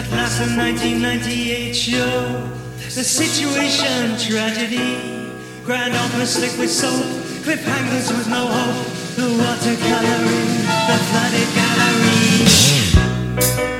At last, the 1998 show, the situation tragedy. Grand opera slick with soap, cliffhangers with no hope. The watercoloring, the flooded gallery.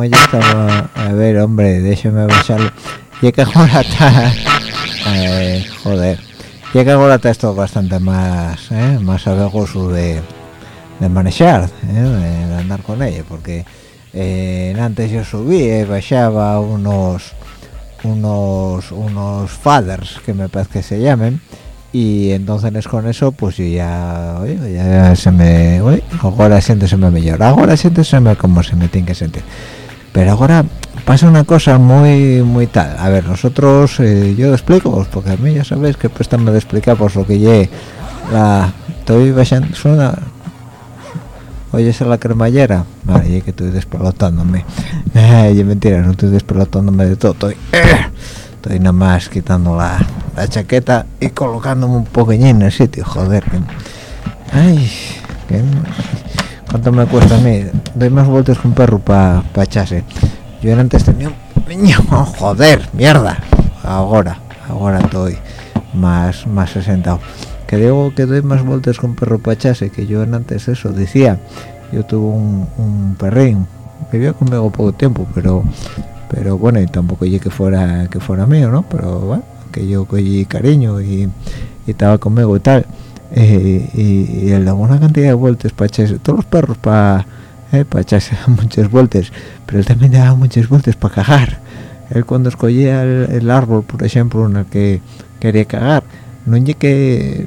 Como yo estaba a ver hombre déjeme bajarlo y que ahora está eh, joder. Y que ahora está esto bastante más eh, más abegoso de, de manejar eh, de, andar con ella porque eh, antes yo subía y bajaba unos unos unos fathers que me parece que se llamen y entonces con eso pues yo ya ya se me oye, ahora siénteseme mejor ahora siénteseme como se me tiene que sentir pero ahora pasa una cosa muy muy tal. A ver nosotros eh, yo explico pues, porque a mí ya sabéis que préstame de explicar por lo que llegue la estoy bajando suena oye es la cremallera. Vale que estoy despelotándome. Ay mentira no estoy despelotándome de todo estoy estoy nada más quitando la, la chaqueta y colocándome un poqueñín en el sitio joder. Que, ay que, cuánto me cuesta a mí doy más vueltas que un perro para pa echarse. Yo antes tenía un joder mierda. Ahora ahora estoy más más sentado que digo que doy más vueltas con perro para echarse que yo antes eso. Decía yo tuve un, un perrín. Vivió conmigo poco tiempo pero pero bueno y tampoco yo que fuera que fuera mío no pero bueno que yo cogí cariño y estaba conmigo y tal eh, y, y él daba una cantidad de vueltas para echarse todos los perros para eh, para echarse muchas vueltas pero él también daba muchas vueltas para cagar. Él cuando escogía el, árbol por ejemplo en el que quería cagar no es que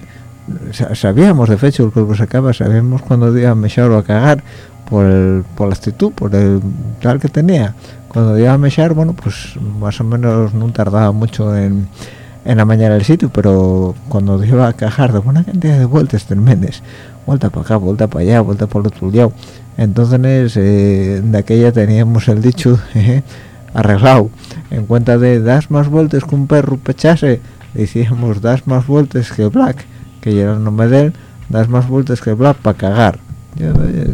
sabíamos de hecho el cuerpo se acaba sabíamos cuando iba a mechar o a cagar por, por la actitud por el tal que tenía. Cuando iba a mechar bueno pues más o menos no tardaba mucho en en la mañana del sitio pero cuando iba a cagar de una cantidad de vueltas tremendas vuelta para acá vuelta para allá vuelta por el otro lado. Entonces eh, de aquella teníamos el dicho arreglado. En cuenta de das más vueltas que un perro pechase decíamos das más vueltas que Black que ya era el nombre de él das más vueltas que Black para cagar eh,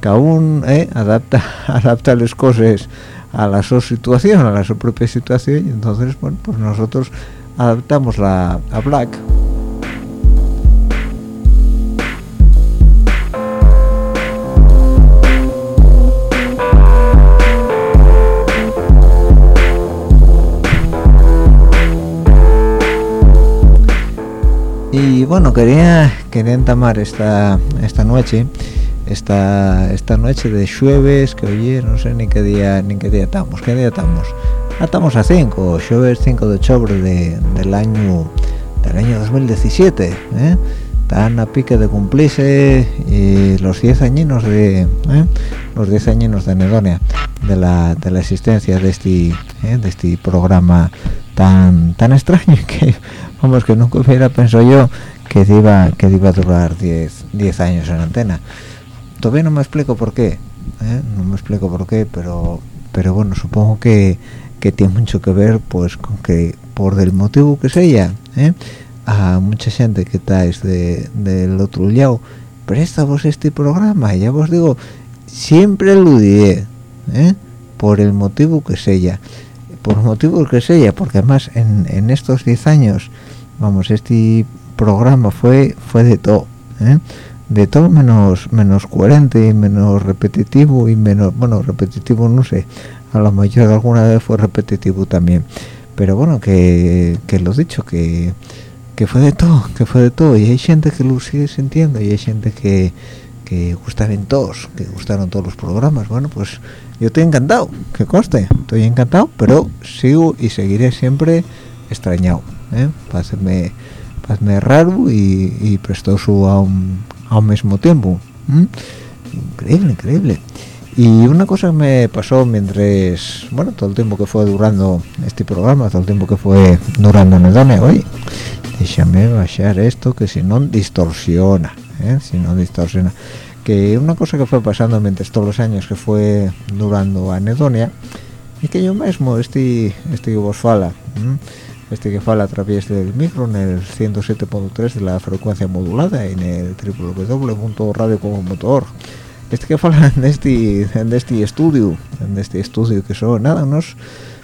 cada uno eh, adapta adapta las cosas a la su situación a la su propia situación y entonces bueno pues nosotros adaptamos la a Black. Y bueno quería quería entamar esta esta noche esta esta noche de jueves que oye no sé ni qué día ni qué día estamos qué día estamos ah, estamos a 5 jueves 5 de octubre de, del año del año 2017 ¿eh? están a pique de cumplirse y los 10 añinos de ¿eh? los 10 añinos de Nedonia de la, de la existencia de este ¿eh? de este programa tan tan extraño que vamos que nunca hubiera pensado yo que iba que iba a durar 10 10 años en antena todavía no me explico por qué ¿eh? no me explico por qué pero pero bueno supongo que, que tiene mucho que ver pues con que por del motivo que sea ¿eh? a mucha gente que estáis de, del otro lado presta este programa ya vos digo siempre lo diré ¿eh? por el motivo que sea por motivo que sea porque además en, estos 10 años vamos este programa fue fue de todo. De todo menos menos coherente y menos repetitivo y menos bueno repetitivo no sé a lo mejor alguna vez fue repetitivo también pero bueno que, que lo dicho que que fue de todo que fue de todo y hay gente que lo sigue sintiendo y hay gente que que gustaron todos que gustaron todos los programas bueno pues yo estoy encantado que coste estoy encantado pero sigo y seguiré siempre extrañado ¿eh? páseme, raro y, y prestoso a un, a un mismo tiempo. Increíble increíble. Y una cosa me pasó mientras bueno todo el tiempo que fue durando este programa todo el tiempo que fue durando Nedone hoy déjame bajar esto que si no distorsiona ¿eh? si no distorsiona. Que una cosa que fue pasando mientras todos los años que fue durando Anedonia y que yo mismo este este vos fala este que fala a través del micro en el 107.3 de la frecuencia modulada en el www.radiocomomotor este que fala en este en este estudio en este estudio que son nada unos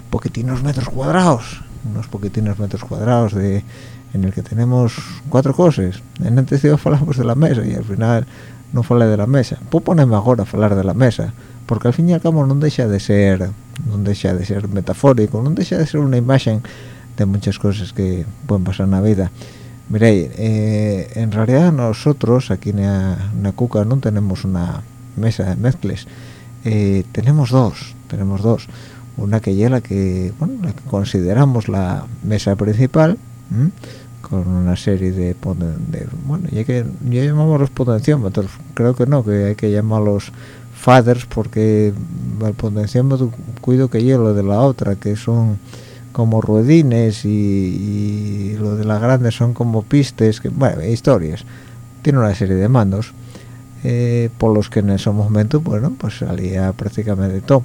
poquitinos metros cuadrados unos poquitinos metros cuadrados de en el que tenemos cuatro cosas. En antes falamos de la mesa y al final no fale de la mesa. Pues ponerme ahora a hablar de la mesa porque al fin y al cabo no deja de ser no deja de ser metafórico no deja de ser una imagen de muchas cosas que pueden pasar en la vida. Miréis eh, en realidad nosotros aquí en la, Cuca no tenemos una mesa de mezcles. Eh, tenemos dos tenemos dos. Una que ya que bueno la que consideramos la mesa principal con una serie de, bueno ya que ya llamamos los potenciómetros. Creo que no que hay que llamarlos faders porque el potenciómetro cuido que llevo lo de la otra que son como ruedines y, lo de las grandes son como pistes que bueno historias. Tiene una serie de mandos. Eh, por los que en ese momento bueno pues salía prácticamente todo.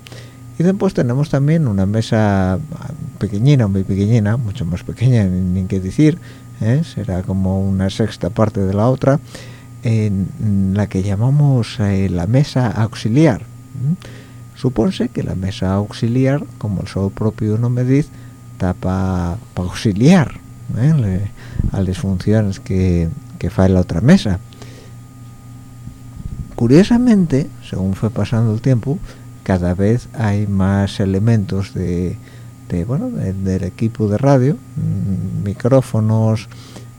Y después tenemos también una mesa pequeñina muy pequeñina mucho más pequeña ni, que decir ¿eh? será como una sexta parte de la otra en la que llamamos eh, la mesa auxiliar supónse que la mesa auxiliar como el su propio nombre dice para auxiliar ¿eh? a las funciones que, que fae la otra mesa curiosamente según fue pasando el tiempo cada vez hay más elementos de, bueno del equipo de radio mm, micrófonos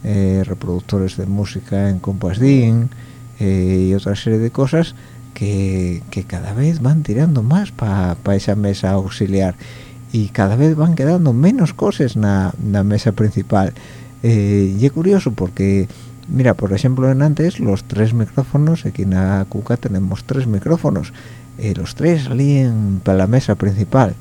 eh, reproductores de música en Compass eh, y otra serie de cosas que, que, cada vez van tirando más para esa mesa auxiliar y cada vez van quedando menos cosas en la mesa principal. Eh, y es curioso porque mira por ejemplo en antes los tres micrófonos aquí en la cuca tenemos tres micrófonos eh, los tres salían para la mesa principal.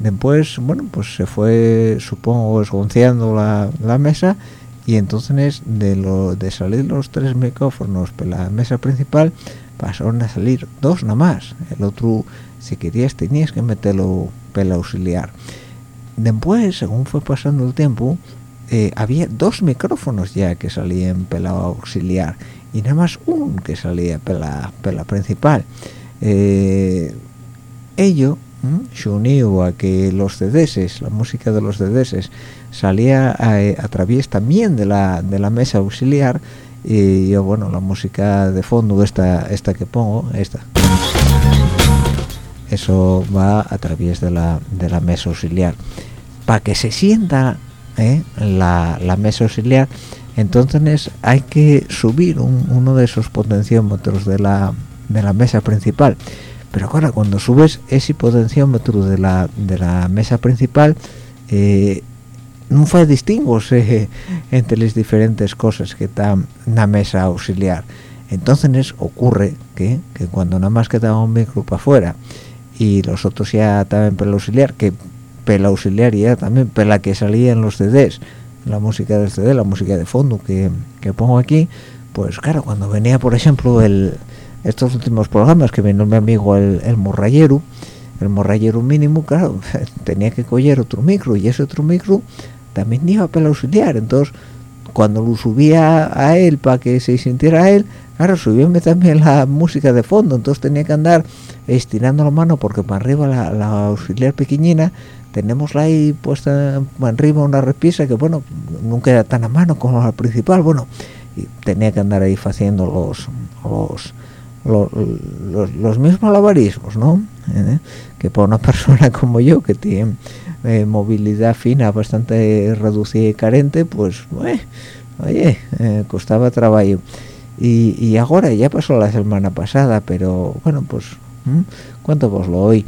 Después bueno pues se fue supongo esgonciando la, la mesa y entonces de lo de salir los tres micrófonos para la mesa principal pasaron a salir dos nada más el otro si querías tenías que meterlo para auxiliar. Después según fue pasando el tiempo eh, había dos micrófonos ya que salían pela auxiliar y nada más uno que salía pela, pela principal. Eh, ello se unió a que los CDs, la música de los CDs salía a, través también de la, de la mesa auxiliar y yo bueno la música de fondo esta esta que pongo esta eso va a través de la, de la mesa auxiliar. Para que se sienta ¿eh? la, mesa auxiliar entonces hay que subir uno de esos potenciómetros de la, de la mesa principal. Pero ahora cuando subes ese potenciómetro de la, de la mesa principal eh, no fue distingo entre las diferentes cosas que están en la mesa auxiliar. Entonces ocurre que, cuando nada más quedaba un micro para afuera y los otros ya estaban por el auxiliar que pela auxiliaria también pela que salía en los CDs la música del CD la música de fondo que, pongo aquí pues claro cuando venía por ejemplo el estos últimos programas que vino mi amigo el, el morrayero el morrayero mínimo claro tenía que coger otro micro y ese otro micro también iba pela auxiliar entonces cuando lo subía a él para que se sintiera él claro subíame también la música de fondo entonces tenía que andar estirando la mano porque para arriba la, auxiliar pequeñina tenemos ahí puesta arriba una repisa que bueno nunca era tan a mano como la principal bueno y tenía que andar ahí haciendo los los los, mismos lavarismos no ¿Eh? que para una persona como yo que tiene eh, movilidad fina bastante reducida y carente pues oye eh, costaba trabajo y, y, ahora ya pasó la semana pasada pero bueno pues cuánto vos lo hoy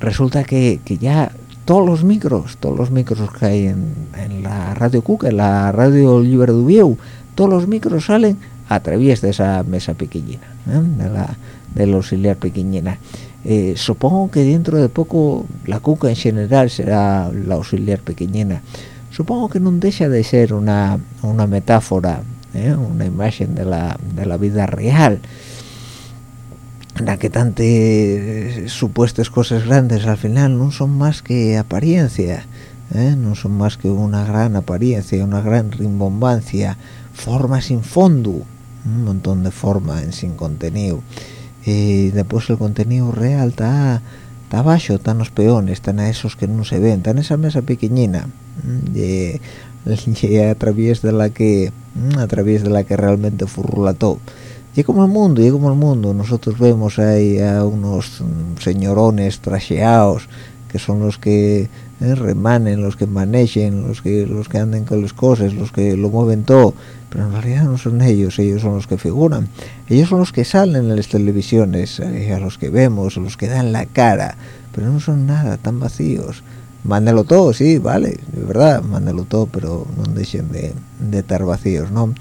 resulta que, que ya todos los micros, todos los micros que hay en, la radio Cuca, en la radio Libre de Ubieu, todos los micros salen a través de esa mesa pequeñina, ¿eh? de la del auxiliar pequeñina. Eh, supongo que dentro de poco la Cuca en general será la auxiliar pequeñina. Supongo que no deja de ser una, una metáfora, ¿eh? una imagen de la, de la vida real la que tantas eh, supuestas cosas grandes al final no son más que apariencia ¿eh? no son más que una gran apariencia una gran rimbombancia forma sin fondo un montón de forma en sin contenido y después el contenido real está está abajo están los peones están a esos que no se ven están esa mesa pequeñina y, a través de la que a través de la que realmente furrula todo. Y como el mundo y como el mundo nosotros vemos ahí a unos señorones trajeados que son los que eh, remanen los que manejen los que los que anden con las cosas los que lo mueven todo pero en realidad no son ellos ellos son los que figuran. Ellos son los que salen en las televisiones eh, a los que vemos los que dan la cara. Pero no son nada tan vacíos. Mándelo todo sí vale de verdad mándelo todo pero no dejen de, de estar vacíos no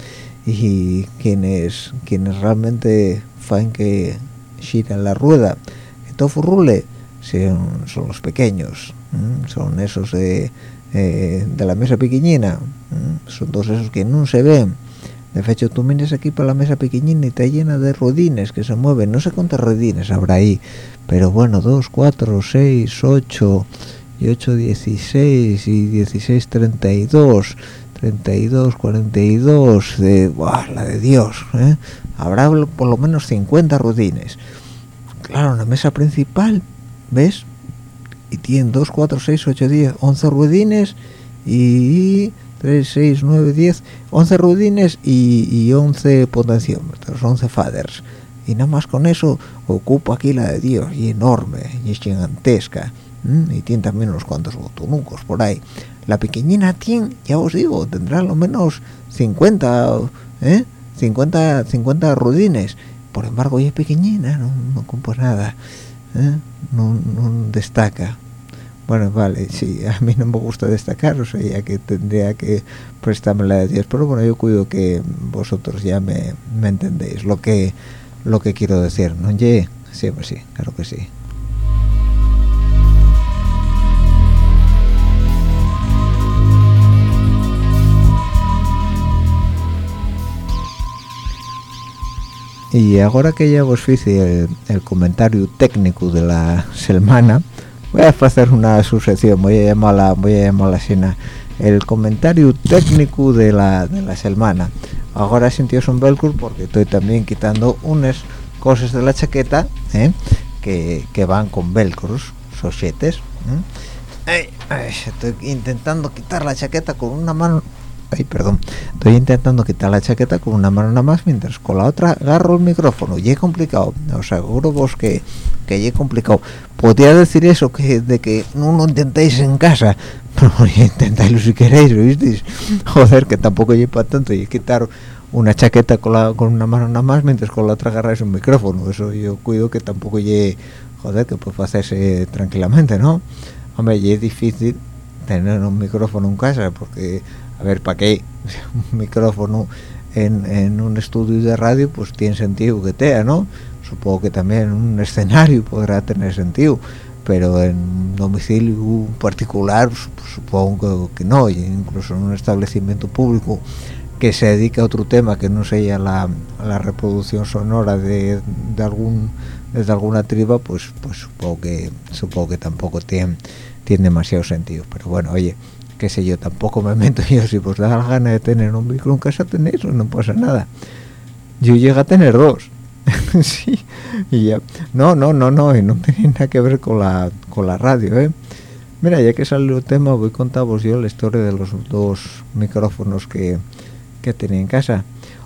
y quienes quienes realmente fan que giran la rueda que todo furrule son, son los pequeños son esos de, eh, de la mesa pequeñina son todos esos que no se ven de hecho tú miras aquí para la mesa pequeñina y está llena de rodines que se mueven no sé cuántas rodines habrá ahí pero bueno 2, 4, 6, 8 y 8, 16 y 16, 32 32, 42, de la de Dios, ¿eh? habrá por lo menos 50 rudines. Claro, en la mesa principal, ¿ves? Y tienen 2, 4, 6, 8, 10, 11 rudines y 3, 6, 9, 10, 11 rudines y, y 11 potenciómetros, 11 faders. Y nada más con eso ocupa aquí la de Dios, y enorme, y es gigantesca. Y tiene también unos cuantos botonucos por ahí la pequeñina tiene, ya os digo, tendrá lo menos 50, ¿eh? 50, 50 rudines. Por embargo, ella es pequeñina, no, no nada, ¿eh? no, no, destaca. bueno vale sí a mí no me gusta destacar o sea ya que tendría que prestarme la de Dios pero bueno yo cuido que vosotros ya me, me entendéis lo que lo que quiero decir no ye sí pues sí claro que sí y ahora que ya vos hice el, comentario técnico de la semana voy a hacer una sucesión voy a llamarla voy a llamarla así el comentario técnico de la, de la semana ahora sintió un velcro porque estoy también quitando unas cosas de la chaqueta ¿eh? que, que, van con velcros sochetes ¿eh? estoy intentando quitar la chaqueta con una mano ay perdón. Estoy intentando quitar la chaqueta con una mano nada más mientras con la otra agarro el micrófono. Y es complicado os aseguro vos que que es complicado. Podría decir eso que de que no lo intentéis en casa. Pero intentáislo si queréis ¿visteis? joder que tampoco lleva tanto. Y quitar una chaqueta con, la, con una mano nada más mientras con la otra agarráis un micrófono. Eso yo cuido que tampoco lleve joder que puede hacerse tranquilamente no hombre y es difícil tener un micrófono en casa porque a ver, ¿para qué un micrófono en, en, un estudio de radio? Pues tiene sentido que tenga, ¿no? Supongo que también un escenario podrá tener sentido, pero en un domicilio particular pues, supongo que, que no, incluso en un establecimiento público que se dedica a otro tema que no sea la, reproducción sonora de, algún alguna triba pues pues supongo que supongo que tampoco tiene demasiado sentido pero bueno oye qué sé yo, tampoco me meto yo, si vos da la gana de tener un micro en casa tenéis, no pasa nada. Yo llegué a tener dos. sí, y ya, no, no, no, no, y no tiene nada que ver con la, con la radio, ¿eh? Mira, ya que salió el tema, voy a contaros yo la historia de los dos micrófonos que, que tenía en casa.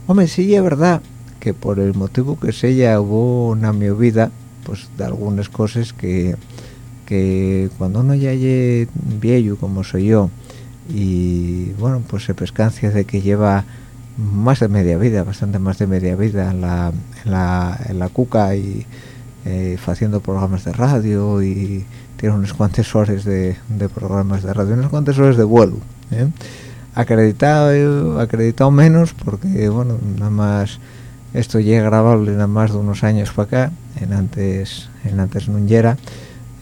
Hombre, sí, es verdad que por el motivo que sea hubo una mi vida, pues de algunas cosas que, que cuando uno ya es viejo como soy yo, y bueno pues se pescancia de que lleva más de media vida bastante más de media vida en la, la, la cuca y eh, haciendo programas de radio y tiene unos cuantos horas de, programas de radio unos cuantos horas de vuelo ¿eh? acreditado acreditado menos porque bueno nada más esto llega grabable nada más de unos años para acá en antes en antes no era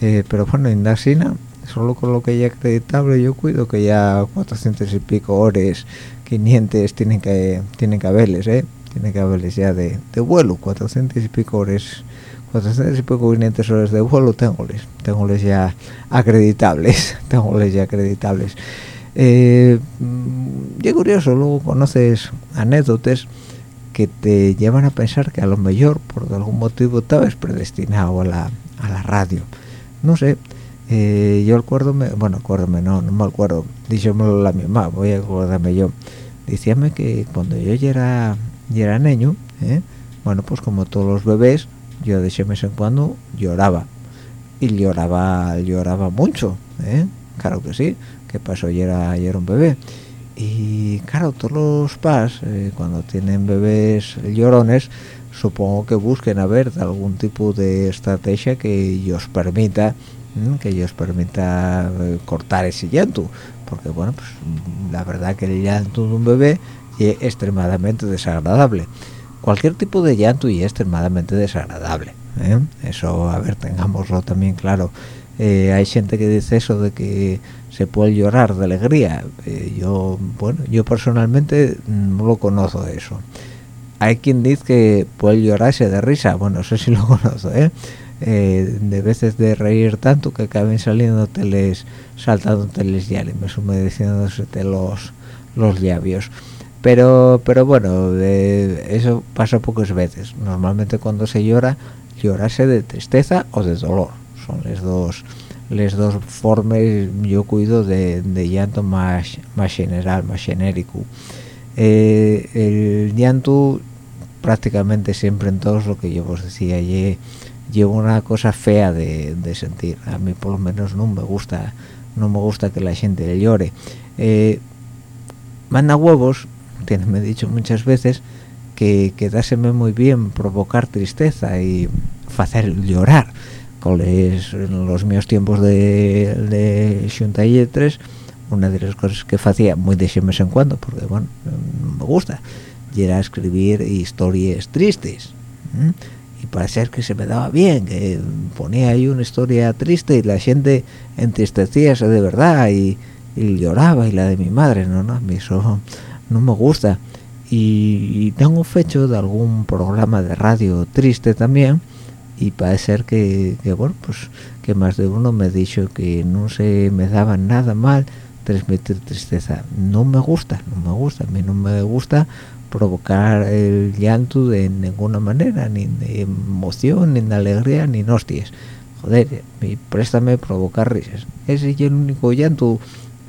eh, pero bueno en Dasina solo con lo que ya acreditable yo cuido que ya 400 y pico horas 500 tienen que tienen que haberles eh tienen que haberles ya de, de vuelo 400 y pico horas 400 y pico 500 horas de vuelo tengoles tengoles ya acreditables tengoles ya acreditables. Eh, mm, y curioso luego conoces anécdotas que te llevan a pensar que a lo mejor por algún motivo estabas predestinado a la, a la radio. No sé eh, yo acuérdome, bueno, acuérdome, no, no me acuerdo, díjomelo la misma, voy a acordarme yo. Decíame que cuando yo ya era, ya era niño, ¿eh? bueno, pues como todos los bebés, yo de mes en cuando lloraba. Y lloraba, lloraba mucho, ¿eh? Claro que sí, que pasó, ya era, ya era un bebé. Y claro, todos los pas, eh, cuando tienen bebés llorones, supongo que busquen a ver algún tipo de estrategia que ellos permita que ellos permita eh, cortar ese llanto porque bueno pues la verdad que el llanto de un bebé es extremadamente desagradable. Cualquier tipo de llanto y es extremadamente desagradable ¿eh? eso a ver tengámoslo también claro. Eh, hay gente que dice eso de que se puede llorar de alegría. Yo bueno yo personalmente no lo conozco eso. Hay quien dice que puede llorarse de risa. Bueno eso sí lo conozco ¿eh? Eh, de veces de reír tanto que acaben saliendo teles saltando teles ya me humedeciéndose los los labios. Pero pero bueno eso pasa pocas veces. Normalmente cuando se llora llorase de tristeza o de dolor. Son las dos las dos formas yo cuido de, llanto más más general más genérico. Eh, el llanto prácticamente siempre en todos lo que yo os decía ayer llevo una cosa fea de, sentir. A mí por lo menos no me gusta no me gusta que la gente llore. Eh, manda huevos tiene me dicho muchas veces que quedáseme muy bien provocar tristeza y hacer llorar. Coles en los míos tiempos de, de Xunta y tres una de las cosas que hacía muy de vez en cuando porque bueno me gusta y era escribir historias tristes y parece que se me daba bien que ponía ahí una historia triste y la gente entristecíase de verdad y, lloraba y la de mi madre no no a mí eso no me gusta. Y, tengo fecho de algún programa de radio triste también y parece ser que, que, bueno pues que más de uno me ha dicho que no se me daba nada mal transmitir tristeza. No me gusta no me gusta a mí no me gusta provocar el llanto de ninguna manera ni de emoción ni alegría ni hostias. Joder préstame provocar risas. Ese es el único llanto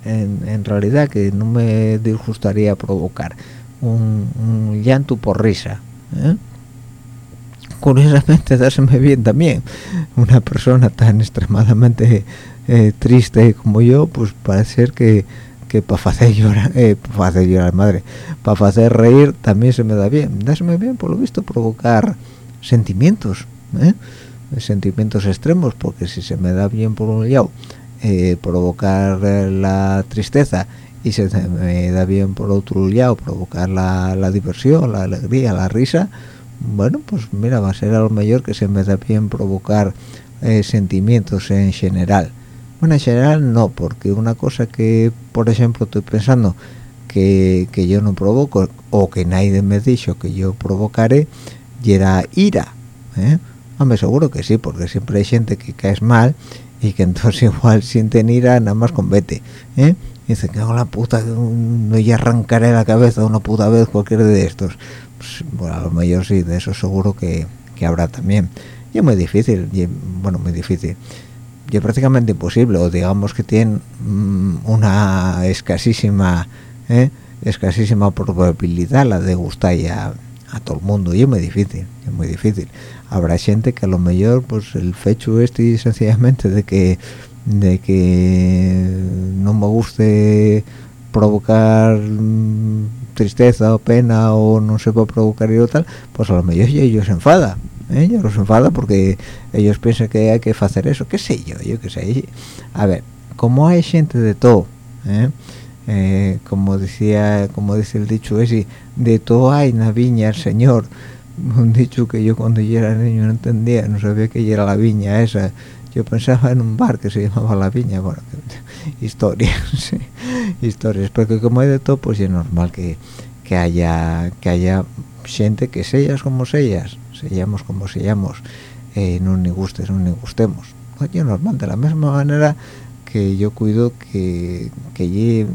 en, realidad que no me disgustaría provocar. Un, llanto por risa ¿eh? curiosamente dáseme bien también. Una persona tan extremadamente eh, triste como yo pues parece que que para hacer llorar eh, para hacer llorar madre para hacer reír también se me da bien dáseme bien por lo visto provocar sentimientos ¿eh? sentimientos extremos porque si se me da bien por un lado eh, provocar la tristeza y se me da bien por otro lado provocar la, diversión la alegría la risa bueno pues mira va a ser a lo mejor que se me da bien provocar sentimientos en general bueno, en general no, porque una cosa que, por ejemplo, estoy pensando que, yo no provoco o que nadie me ha dicho que yo provocaré, y era ira. ¿eh? Hombre, seguro que sí, porque siempre hay gente que caes mal y que entonces igual sienten ira nada más con vete. ¿eh? Dicen que la puta, no ya arrancaré la cabeza una puta vez cualquiera de estos. Pues, bueno, a lo mejor sí, de eso seguro que, que habrá también. Y es muy difícil, y, bueno, muy difícil es prácticamente imposible o digamos que tiene mm, una escasísima ¿eh? escasísima probabilidad la de gustar a todo el mundo y es muy difícil es muy difícil habrá gente que a lo mejor pues el fecho este sencillamente de que de que no me guste provocar mm, tristeza o pena o no se puede provocar y o tal pues a lo mejor ellos se enfada ellos los enfada porque ellos piensan que hay que hacer eso. Qué sé yo yo qué sé. A ver como hay gente de todo ¿eh? Eh, como decía como dice el dicho ese de todo hay en la viña el señor. Un dicho que yo cuando yo era niño no entendía no sabía que era la viña esa. Yo pensaba en un bar que se llamaba la viña. Bueno historias sí, historias. Porque como hay de todo pues es normal que, que haya que haya gente que sellas como sellas sellamos como sellamos eh, no ni gustes no ni gustemos. Oye normal de la misma manera que yo cuido que que es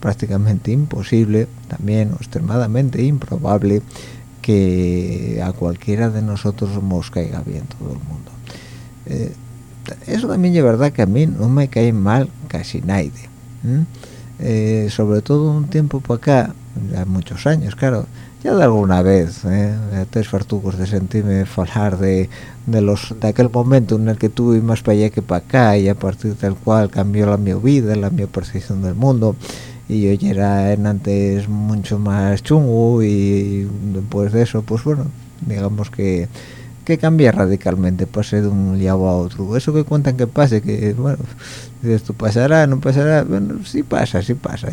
prácticamente imposible también extremadamente improbable que a cualquiera de nosotros nos caiga bien todo el mundo. Eh, eso también es verdad que a mí no me cae mal casi nadie eh, sobre todo un tiempo para acá ya muchos años claro ya de alguna vez ¿eh? tres fartucos de sentirme hablar de, de los de aquel momento en el que tuve más para allá que para acá y a partir del cual cambió la mi vida la mi percepción del mundo y yo ya era en antes mucho más chungo y después de eso pues bueno digamos que que cambia radicalmente pasé de un día a otro. Eso que cuentan que pase que bueno esto pasará no pasará bueno sí pasa sí pasa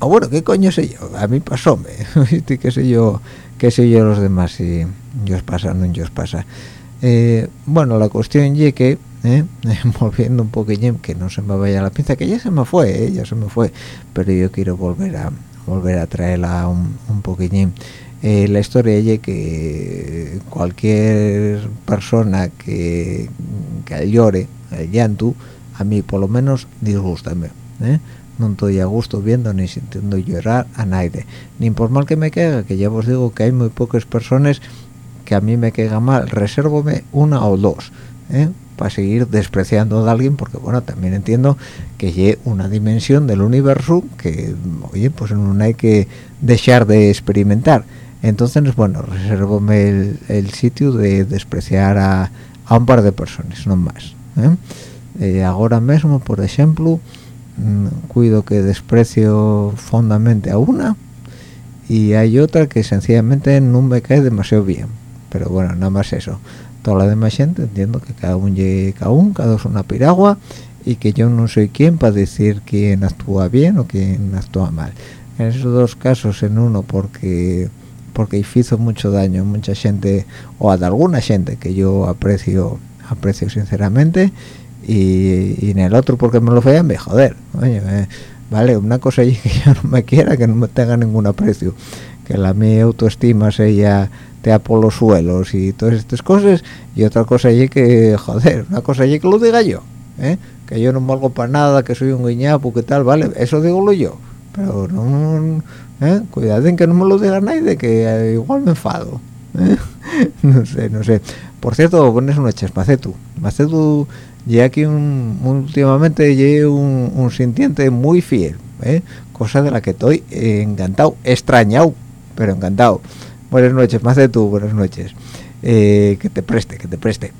o bueno qué coño sé yo a mí pasóme qué sé yo qué sé yo los demás si os pasa no yo os pasa. Eh, bueno la cuestión y que eh, volviendo un poquillo que no se me vaya la pinza que ya se me fue eh, ya se me fue pero yo quiero volver a volver a traerla un, un poquillín. La historia es que cualquier persona que, que llore el llanto a mí por lo menos disgústame ¿eh? No estoy a gusto viendo ni sintiendo llorar a nadie ni por mal que me caiga que ya os digo que hay muy pocas personas que a mí me caiga mal resérvome una o dos ¿eh? para seguir despreciando a alguien porque bueno también entiendo que hay una dimensión del universo que oye pues no hay que dejar de experimentar entonces bueno resérvome el, sitio de despreciar a, un par de personas no más ¿eh? Eh, ahora mismo por ejemplo cuido que desprecio fondamente a una y hay otra que sencillamente no me cae demasiado bien. Pero bueno nada más eso. Toda la demás gente entiendo que cada uno cada uno cada es una piragua y que yo no soy quien para decir quién actúa bien o quién actúa mal. En esos dos casos en uno porque porque hizo mucho daño mucha gente o a alguna gente que yo aprecio aprecio sinceramente y, en el otro porque me lo vean me joder oye vale una cosa allí que yo no me quiera que no me tenga ningún aprecio que la mi autoestima sea te por los suelos y todas estas cosas y otra cosa allí que joder una cosa allí que lo diga yo ¿eh? que yo no valgo para nada que soy un guiñapo que tal vale eso digo yo pero no ¿eh? cuidado en que no me lo diga nadie que eh, igual me enfado ¿eh? no sé no sé por cierto pones noches Macetu Macetu ya aquí un, últimamente llegué un, un, sintiente muy fiel ¿eh? cosa de la que estoy encantado extrañado pero encantado. Buenas noches Macetu buenas noches. Que te preste que te preste.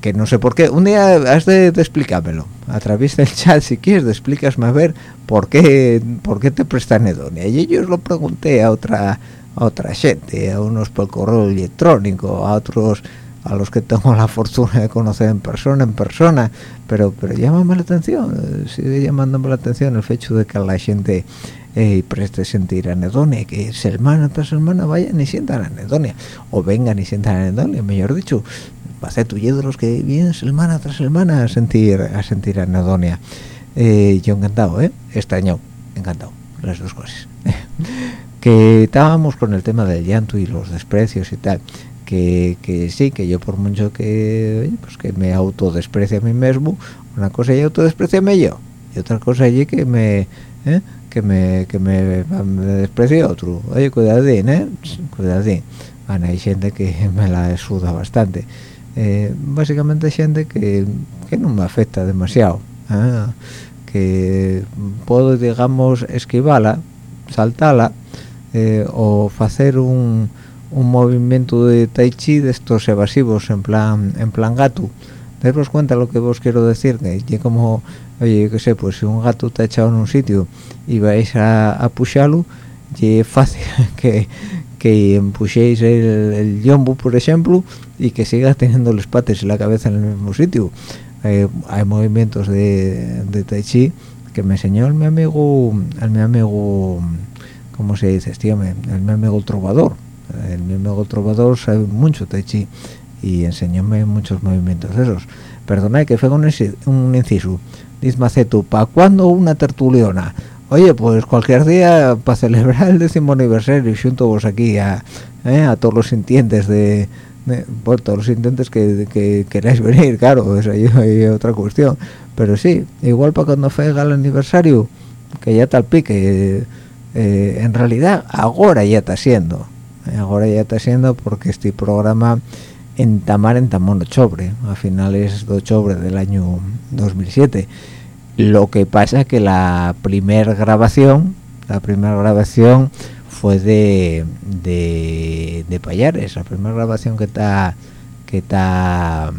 Que no sé por qué. Un día has de, explicármelo. A través del chat si quieres de explícasme a ver por qué por qué te prestan edonia y yo lo pregunté a otra a otra gente a unos por correo electrónico a otros a los que tengo la fortuna de conocer en persona en persona pero pero llámame la atención sigue llamándome la atención el hecho de que la gente preste sentir anedonia que semana tras semana vayan y sientan anedonia o vengan y sientan anedonia mejor dicho hacer tuyo de los que vienen semana tras semana a sentir a sentir anedonia. Eh, yo encantado eh extrañado encantado las dos cosas. Que estábamos con el tema del llanto y los desprecios y tal que, que sí que yo por mucho que pues que me autodesprecie a mí mismo una cosa y autodespreciame yo y otra cosa allí que me ¿eh? que me que me, desprecie otro oye cuidadín eh cuidadín bueno, hay gente que me la suda bastante eh, básicamente gente que, que no me afecta demasiado ¿eh? que puedo digamos esquivarla saltarla eh, o hacer un, un movimiento de tai chi de estos evasivos en plan en plan gato. Daros cuenta lo que vos quiero decir que como oye que sé pues si un gato está echado en un sitio y vais a, a pusharlo y es fácil que que empujéis el, el yombo por ejemplo y que siga teniendo los pates y la cabeza en el mismo sitio. Eh, hay movimientos de, de tai chi que me enseñó el mi amigo el mi amigo ¿cómo se dice tío? el mi amigo trovador el mi amigo el trovador sabe mucho tai chi y enseñóme muchos movimientos de esos. Perdona que fue un, un inciso. Dice Macetu ¿para cuándo una tertuliona? oye pues cualquier día para celebrar el décimo aniversario junto vos aquí a, eh, a todos los sintientes de, por todos los sintientes que, queráis venir claro eso hay, otra cuestión. Pero sí igual para cuando fega el aniversario que ya tal pique eh, en realidad ahora ya está siendo ahora ya está siendo porque este programa en Tamar en Chobre a finales de octubre del año 2007 lo que pasa que la primera grabación la primera grabación fue de, de, Payares la primera grabación que está que está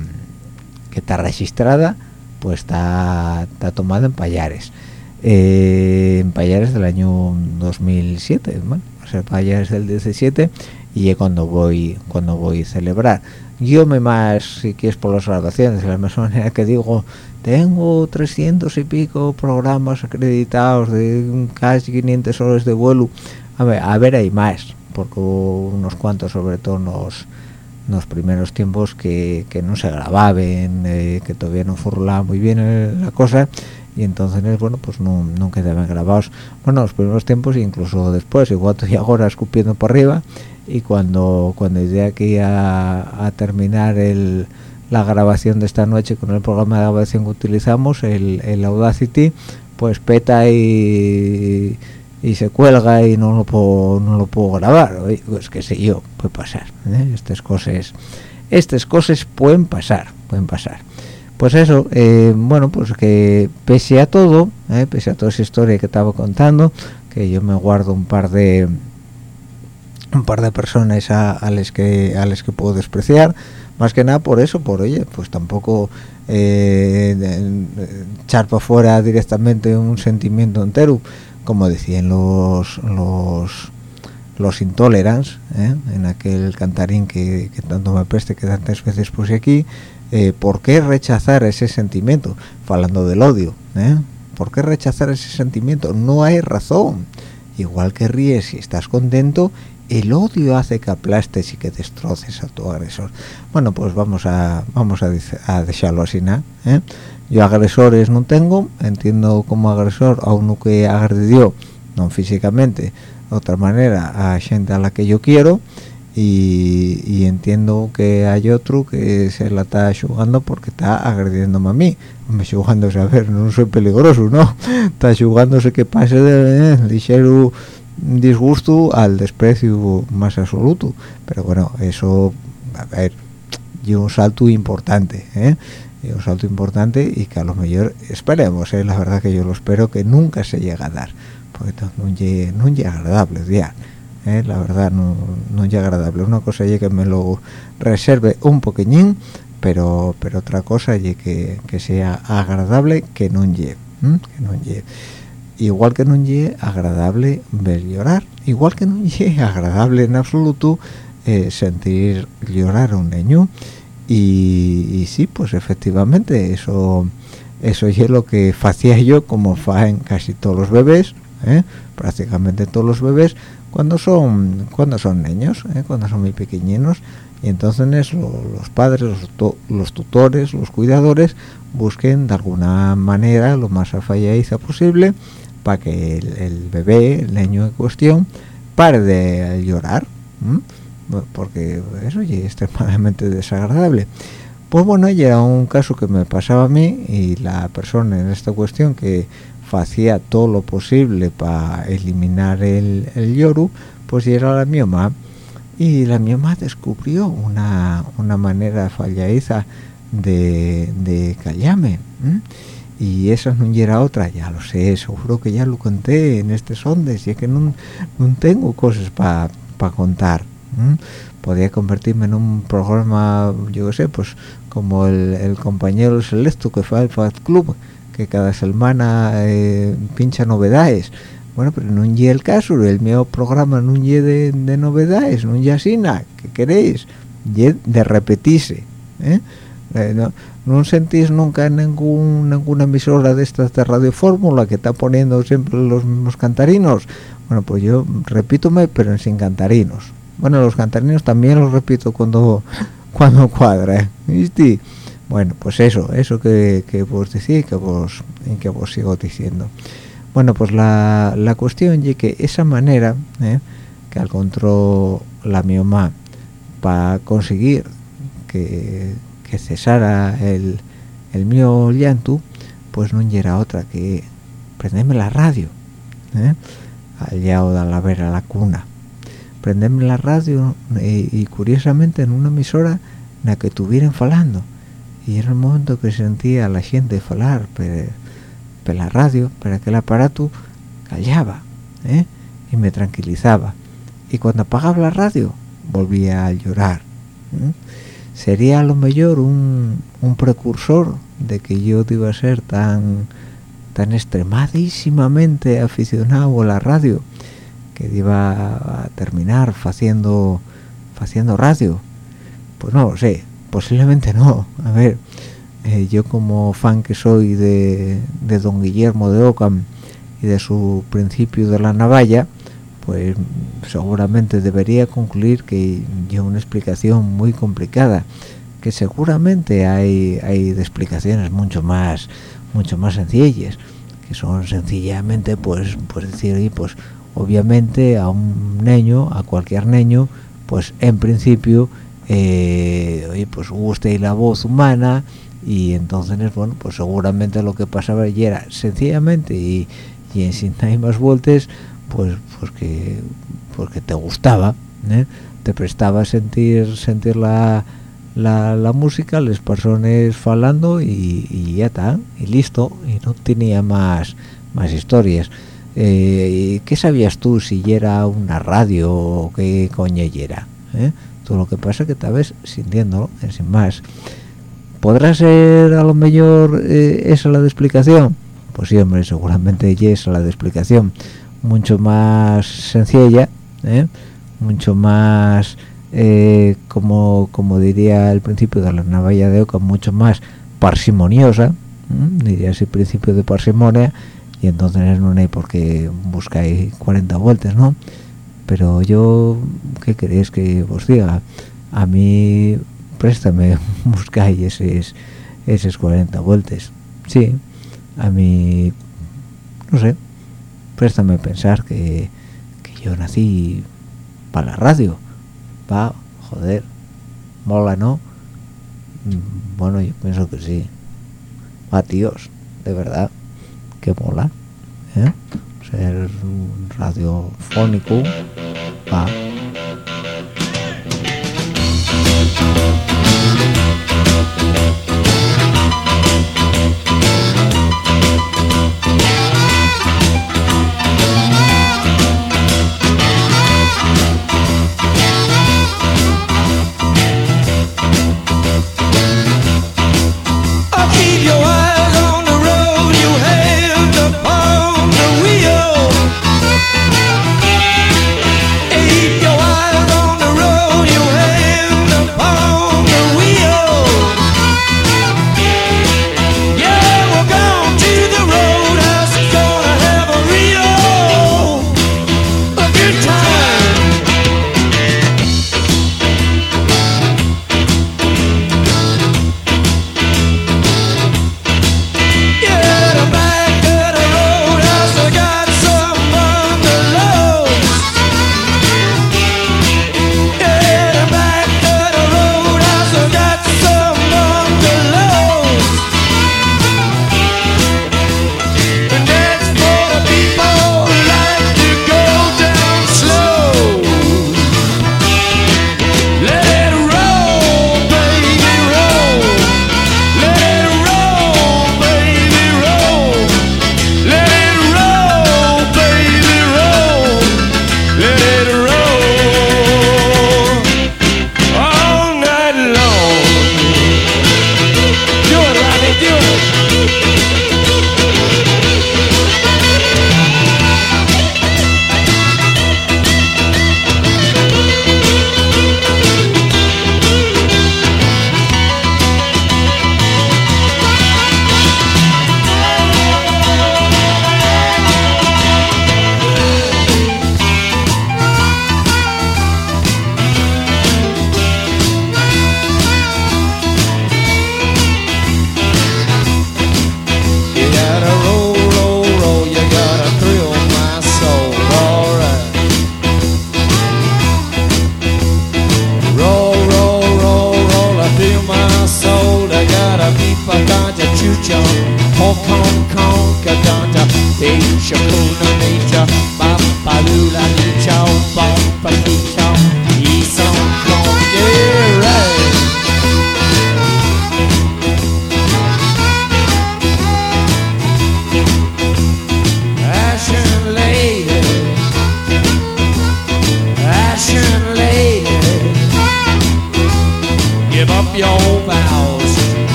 que está registrada pues está, tomada en Payares. Eh, en Payares del año 2007 bueno, o sea, Payares del 17 y es cuando voy cuando voy a celebrar. Yo me más si quieres por las grabaciones de la misma manera que digo tengo 300 y pico programas acreditados de casi 500 horas de vuelo. A ver, a ver hay más porque unos cuantos sobre todo los los primeros tiempos que, que no se grababan eh, que todavía no formulaba muy bien eh, la cosa y entonces bueno pues no, no quedaban grabados bueno los primeros tiempos incluso después igual estoy ahora escupiendo por arriba y cuando cuando llegué aquí a, a terminar el la grabación de esta noche con el programa de grabación que utilizamos, el, el Audacity, pues peta y, y, se cuelga y no lo puedo, no lo puedo grabar. Pues que sé yo, puede pasar. ¿eh? Estas cosas estas cosas pueden pasar, pueden pasar. Pues eso, eh, bueno, pues que pese a todo, ¿eh? pese a toda esa historia que estaba contando, que yo me guardo un par de un par de personas a, las que a las que puedo despreciar, más que nada por eso por oye pues tampoco eh, echar para fuera directamente un sentimiento entero como decían los los los intolerants ¿eh? en aquel cantarín que, tanto me preste que tantas veces puse aquí eh, ¿por qué rechazar ese sentimiento? Falando del odio ¿eh? ¿por qué rechazar ese sentimiento? no hay razón igual que ríes si estás contento el odio hace que aplastes y que destroces a tu agresor bueno pues vamos a vamos a, dejarlo así ¿no? yo agresores no tengo entiendo como agresor a uno que agredió no físicamente otra manera a gente a la que yo quiero y, entiendo que hay otro que se la está jugando porque está agrediéndome a mí me jugándose a ver no soy peligroso no está jugándose que pase de eh, disgusto al desprecio más absoluto pero bueno eso a ver y un salto importante ¿eh? un salto importante y que a lo mejor esperemos ¿eh? la verdad que yo lo espero que nunca se llegue a dar porque no es agradable ya ¿eh? la verdad no, no es agradable. Una cosa es que me lo reserve un poquillín pero pero otra cosa es que, que sea agradable que no llegue que no llegue igual que no llegue agradable ver llorar. Igual que no llegue agradable en absoluto eh, sentir llorar a un niño. Y, sí pues efectivamente eso eso es lo que hacía yo como fa en casi todos los bebés ¿eh? prácticamente todos los bebés cuando son cuando son niños ¿eh? cuando son muy pequeñinos y entonces los padres los, tutores los cuidadores busquen de alguna manera lo más afalladiza posible para que el, bebé el niño en cuestión pare de llorar porque eso es extremadamente desagradable pues bueno ya era un caso que me pasaba a mí y la persona en esta cuestión que hacía todo lo posible para eliminar el, el lloro, pues era la mioma. Y la mioma descubrió una, una manera falladiza de, de callarme y esa no era otra, ya lo sé, seguro que ya lo conté en este sondes y es que no, tengo cosas para contar podía convertirme en un programa, yo qué sé, pues como el, el compañero selecto que fue al Fat Club que cada semana eh, pincha novedades bueno pero no es el caso el mío programa no es de, novedades no es así nada que queréis de repetirse ¿eh? Eh, no, no, sentís nunca ningún, ninguna emisora de estas de Radio Fórmula que está poniendo siempre los mismos cantarinos bueno pues yo repítome pero sin cantarinos bueno los cantarinos también los repito cuando cuando cuadra ¿viste? Bueno pues eso eso que, vos decís que vos que vos sigo diciendo bueno pues la, la cuestión es que esa manera ¿eh? que al control la mioma para conseguir que, que, cesara el, el mío llanto pues no era otra que prenderme la radio ¿eh? al lado de la vera la cuna prenderme la radio y, y, curiosamente en una emisora en la que estuvieran falando y era el momento que sentía a la gente hablar por la radio, pero aquel aparato callaba ¿eh? y me tranquilizaba y cuando apagaba la radio volvía a llorar ¿eh? sería a lo mejor un, precursor de que yo iba a ser tan tan extremadísimamente aficionado a la radio que iba a terminar haciendo haciendo radio pues no lo sé posiblemente no. A ver eh, yo como fan que soy de, don Guillermo de Ocam y de su principio de la navalla pues seguramente debería concluir que yo una explicación muy complicada que seguramente hay hay de explicaciones mucho más mucho más sencillas que son sencillamente pues pues decir pues obviamente a un niño a cualquier niño pues en principio eh, oye, pues guste la voz humana y entonces bueno pues seguramente lo que pasaba allí era sencillamente y, y en sin hay más vueltas pues pues que porque te gustaba ¿eh? te prestaba sentir sentir la, la, música las personas falando y, ya está y listo y no tenía más más historias eh, ¿qué sabías tú si era una radio o qué coña era? ¿eh? Lo que pasa que tal vez sintiéndolo sin más. Podrá ser a lo mejor eh, esa la de explicación pues sí hombre seguramente esa la de explicación. Mucho más sencilla ¿eh? mucho más eh, como como diría al principio de la navalla de oca mucho más parsimoniosa diría ese principio de parsimonia y entonces no hay por qué buscáis 40 vueltas no pero yo qué queréis que os diga a mí préstame buscáis esos esos 40 vueltas sí a mí no sé préstame pensar que, que yo nací para la radio. Va joder mola no mm, bueno yo pienso que sí. Va tíos de verdad que mola ¿eh? Ser radiofónico va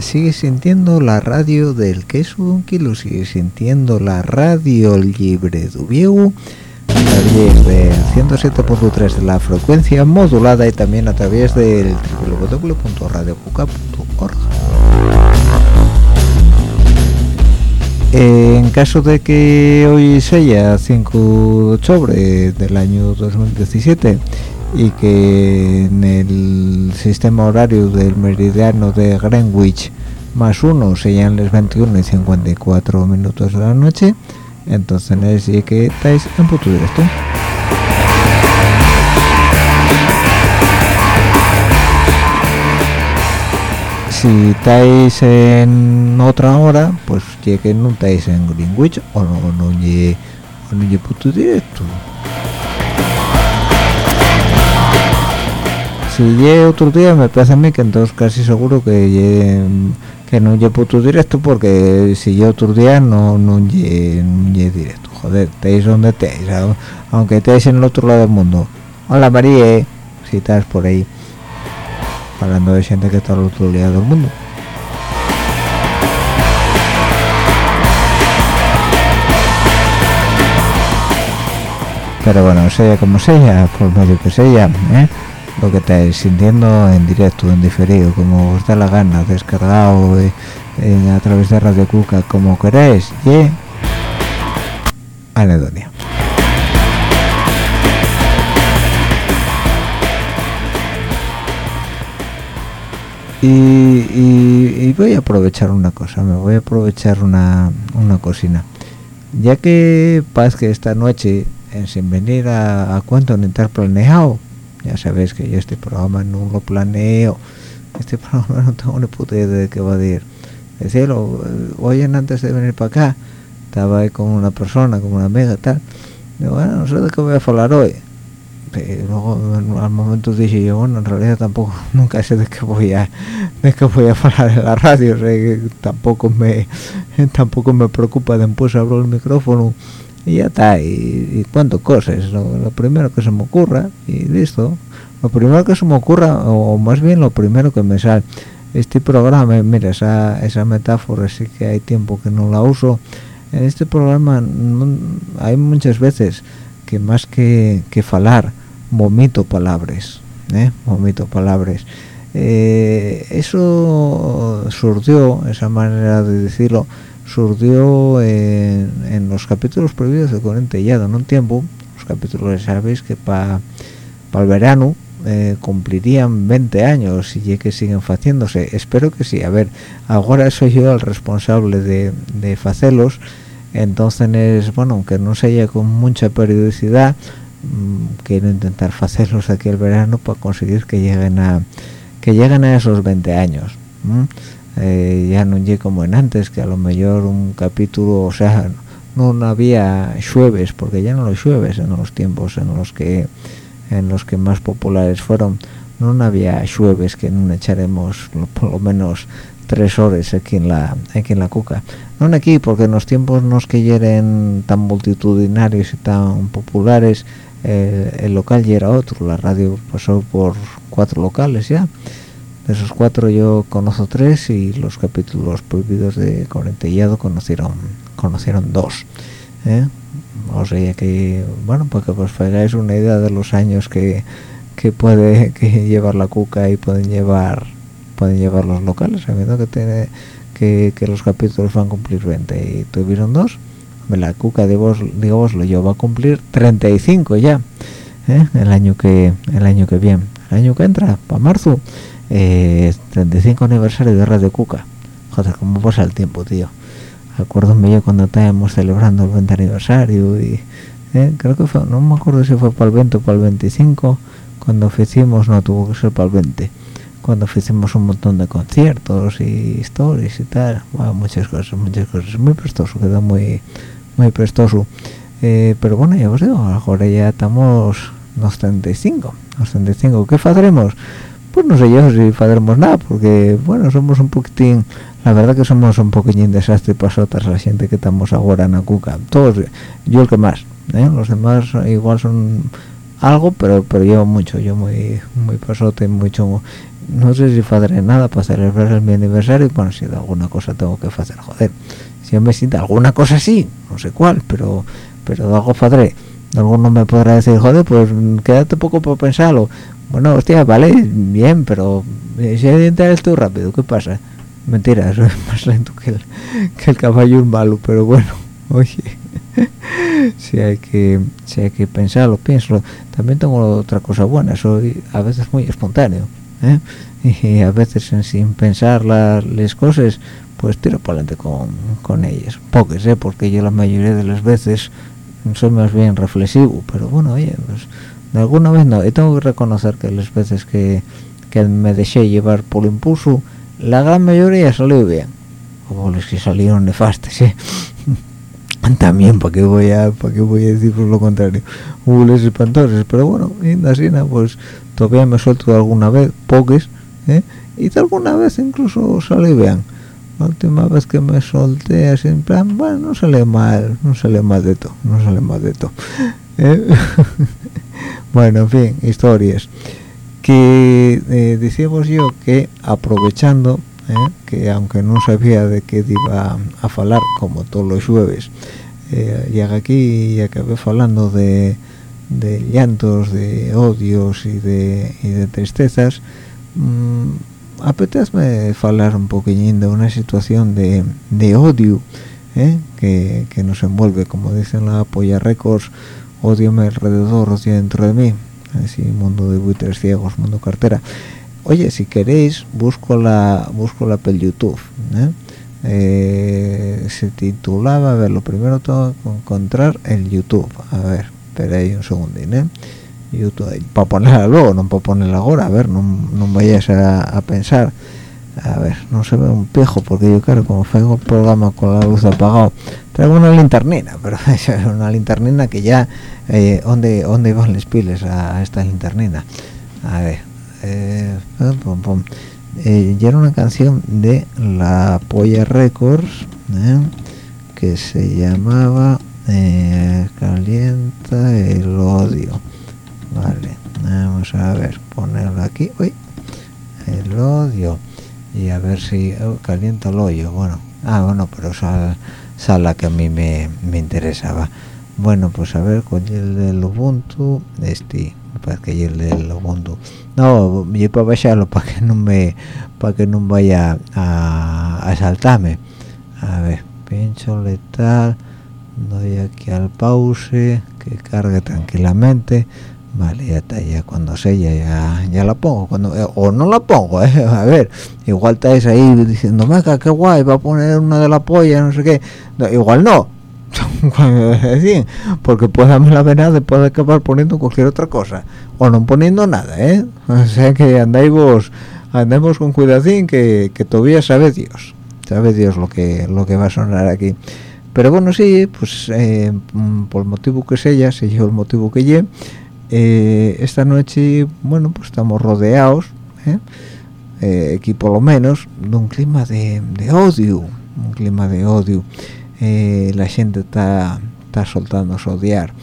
sigue sintiendo la radio del queso un kilo, sigue sintiendo la radio libre de Ubieu, través de 107.3 de la frecuencia modulada y también a través del www.radiocuca.org. En caso de que hoy sea 5 de octubre del año 2017 y que en el sistema horario del meridiano de Greenwich más uno sean las 21 y 54 minutos de la noche, entonces es que estáis en puto directo. si estáis en otra hora pues ya que no estáis en Greenwich o no no no ye puto directo si ye otro día me parece a mí que entonces casi seguro que ye, que no ye puto directo porque si ye otro día no no ye directo. Joder estáis donde estáis aunque estéis en el otro lado del mundo. Hola María si estás por ahí hablando de gente que está al otro lado del mundo. Pero bueno sea como sea por medio que sea ¿eh? Lo que estáis sintiendo en directo en diferido como os da la gana descargado eh, eh, a través de Radio Cuca como queráis y anedonia. Y, y- voy a aprovechar una cosa me voy a aprovechar una, una cocina ya que paz que esta noche en sin venir a, a cuento ni estar planeado ya sabéis que yo este programa no lo planeo. Este programa no tengo ni puta idea de qué va a decir. Decirlo hoy en antes de venir para acá. Estaba ahí con una persona con una amiga y tal. Digo, bueno no sé de qué voy a hablar hoy y luego al momento dije yo bueno en realidad tampoco nunca sé de qué voy a de qué voy a hablar en la radio o que tampoco me tampoco me preocupa después abro el micrófono y ya está y, y cuento cosas lo, lo primero que se me ocurra y listo. Lo primero que se me ocurra o más bien lo primero que me sale. Este programa mira esa, esa metáfora sí que hay tiempo que no la uso. En este programa no- hay muchas veces que más que, que falar vomito palabras ¿eh? vomito palabras. Eh, eso surgió esa manera de decirlo surgió en, en los capítulos prohibidos de Corintellado en un tiempo los capítulos sabéis que para el verano eh, cumplirían 20 años y ya que siguen haciéndose espero que sí. A ver ahora soy yo el responsable de, de hacerlos entonces bueno aunque no sea con mucha periodicidad mm, quiero intentar hacerlos aquí el verano para conseguir que lleguen a que lleguen a esos 20 años. Eh, ya no llegue como en antes que a lo mejor un capítulo o sea no, no había llueves porque ya no los llueves en los tiempos en los que en los que más populares fueron no había llueves que no echaremos por lo menos tres horas aquí en la aquí en la cuca. No aquí porque en los tiempos no es que lleguen tan multitudinarios y tan populares eh, el local ya era otro la radio pasó por cuatro locales ya de esos cuatro yo conozco tres y los capítulos prohibidos de Corentellado conocieron conocieron dos ¿eh? o sea que bueno para que os hagáis una idea de los años que, que puede que llevar la cuca y pueden llevar pueden llevar los locales sabiendo que tiene que, que los capítulos van a cumplir 20 y tuvieron dos la cuca digo digo lo yo va a cumplir 35 ya ¿eh? el año que el año que viene el año que entra para marzo eh, 35 aniversario de Radio Cuca. Joder cómo pasa el tiempo tío. Acuérdame yo cuando estábamos celebrando el 20 aniversario y eh, creo que fue no me acuerdo si fue para el 20 o para el 25 cuando hicimos no tuvo que ser para el 20 cuando hicimos un montón de conciertos y historias y tal. Bueno, muchas cosas muchas cosas. Muy prestoso quedó muy muy prestoso. Eh, pero bueno ya os digo ahora ya estamos los 35 los 35 ¿qué haremos? Pues no sé yo si haremos nada porque bueno somos un poquitín la verdad que somos un poquillín desastre para otras la gente que estamos ahora en la todos yo el que más ¿eh? los demás igual son algo pero pero yo mucho yo muy muy pasote mucho no sé si haré nada para celebrar el mi aniversario bueno si alguna cosa tengo que hacer joder. Si me siento alguna cosa así no sé cuál pero pero algo padre alguno me podrá decir joder pues quédate poco por pensarlo bueno hostia vale bien pero si eres tú rápido qué pasa mentira soy más lento que el, que el caballo un malo pero bueno oye si hay que si hay que pensarlo piénsalo también tengo otra cosa buena soy a veces muy espontáneo ¿eh? y a veces sin pensar las cosas pues tiro para adelante con, con ellas pocas ¿eh? porque yo la mayoría de las veces soy más bien reflexivo pero bueno oye pues alguna vez no y tengo que reconocer que las veces que, que me dejé llevar por impulso la gran mayoría salió bien como los que salieron nefastas ¿eh? también para qué voy a para voy a decir por lo contrario hubo les espantosas pero bueno y así pues todavía me suelto alguna vez pocas ¿eh? y alguna vez incluso salió bien la última vez que me solté así en plan bueno no sale mal no sale mal de todo no sale mal de todo ¿eh? bueno en fin historias que eh, decíamos yo que aprovechando ¿eh? que aunque no sabía de qué iba a hablar como todos los jueves eh, aquí y acabé hablando de, llantos de odios y de, tristezas mmm, apetezme hablar un poquillín de una situación de, de odio ¿eh? que, que, nos envuelve, como dicen la Polla Records, odio me alrededor, odio dentro de mí, así mundo de buitres ciegos, mundo cartera. Oye, si queréis, busco la busco la pel YouTube. ¿eh? Se titulaba, a ver, lo primero tengo que encontrar el YouTube. A ver, espera ahí un segundín, ¿eh? YouTube para ponerla luego no para ponerla ahora a ver no, no vayas a, a, pensar a ver no se ve un pejo porque yo claro como hago el programa con la luz apagado traigo una linternina pero una linternina que ya eh, ¿dónde, ¿dónde van las piles a, esta linternina a ver eh, pum, pum. Eh, ya era una canción de la Polla Records ¿eh? que se llamaba eh, Calienta el odio. Vale vamos a ver ponerlo aquí. Uy el odio. Y a ver si oh, calienta el hoyo bueno ah bueno pero sal la que a mí me, me interesaba. Bueno pues a ver con el del ubuntu este para que el del ubuntu. No yo para bajarlo para que no me para que no vaya a, a saltarme. A ver pincho letal doy aquí al pause que cargue tranquilamente vale ya está ya cuando sella ya ya la pongo. Cuando eh, o no la pongo eh, a ver igual estáis ahí diciendo meca qué guay va a poner una de la polla no sé qué. No, igual no. Porque puede haber la pena de poder acabar poniendo cualquier otra cosa o no poniendo nada eh o sea que andáis vos andemos con cuidadín que, que todavía sabe Dios sabe Dios lo que lo que va a sonar aquí. Pero bueno sí pues eh, mm, por el motivo que sea se yo el motivo que lleve eh, esta noche bueno pues estamos rodeados ¿eh? Eh, aquí por lo menos de un clima de, odio un clima de odio. Eh, la gente está soltando a odiar.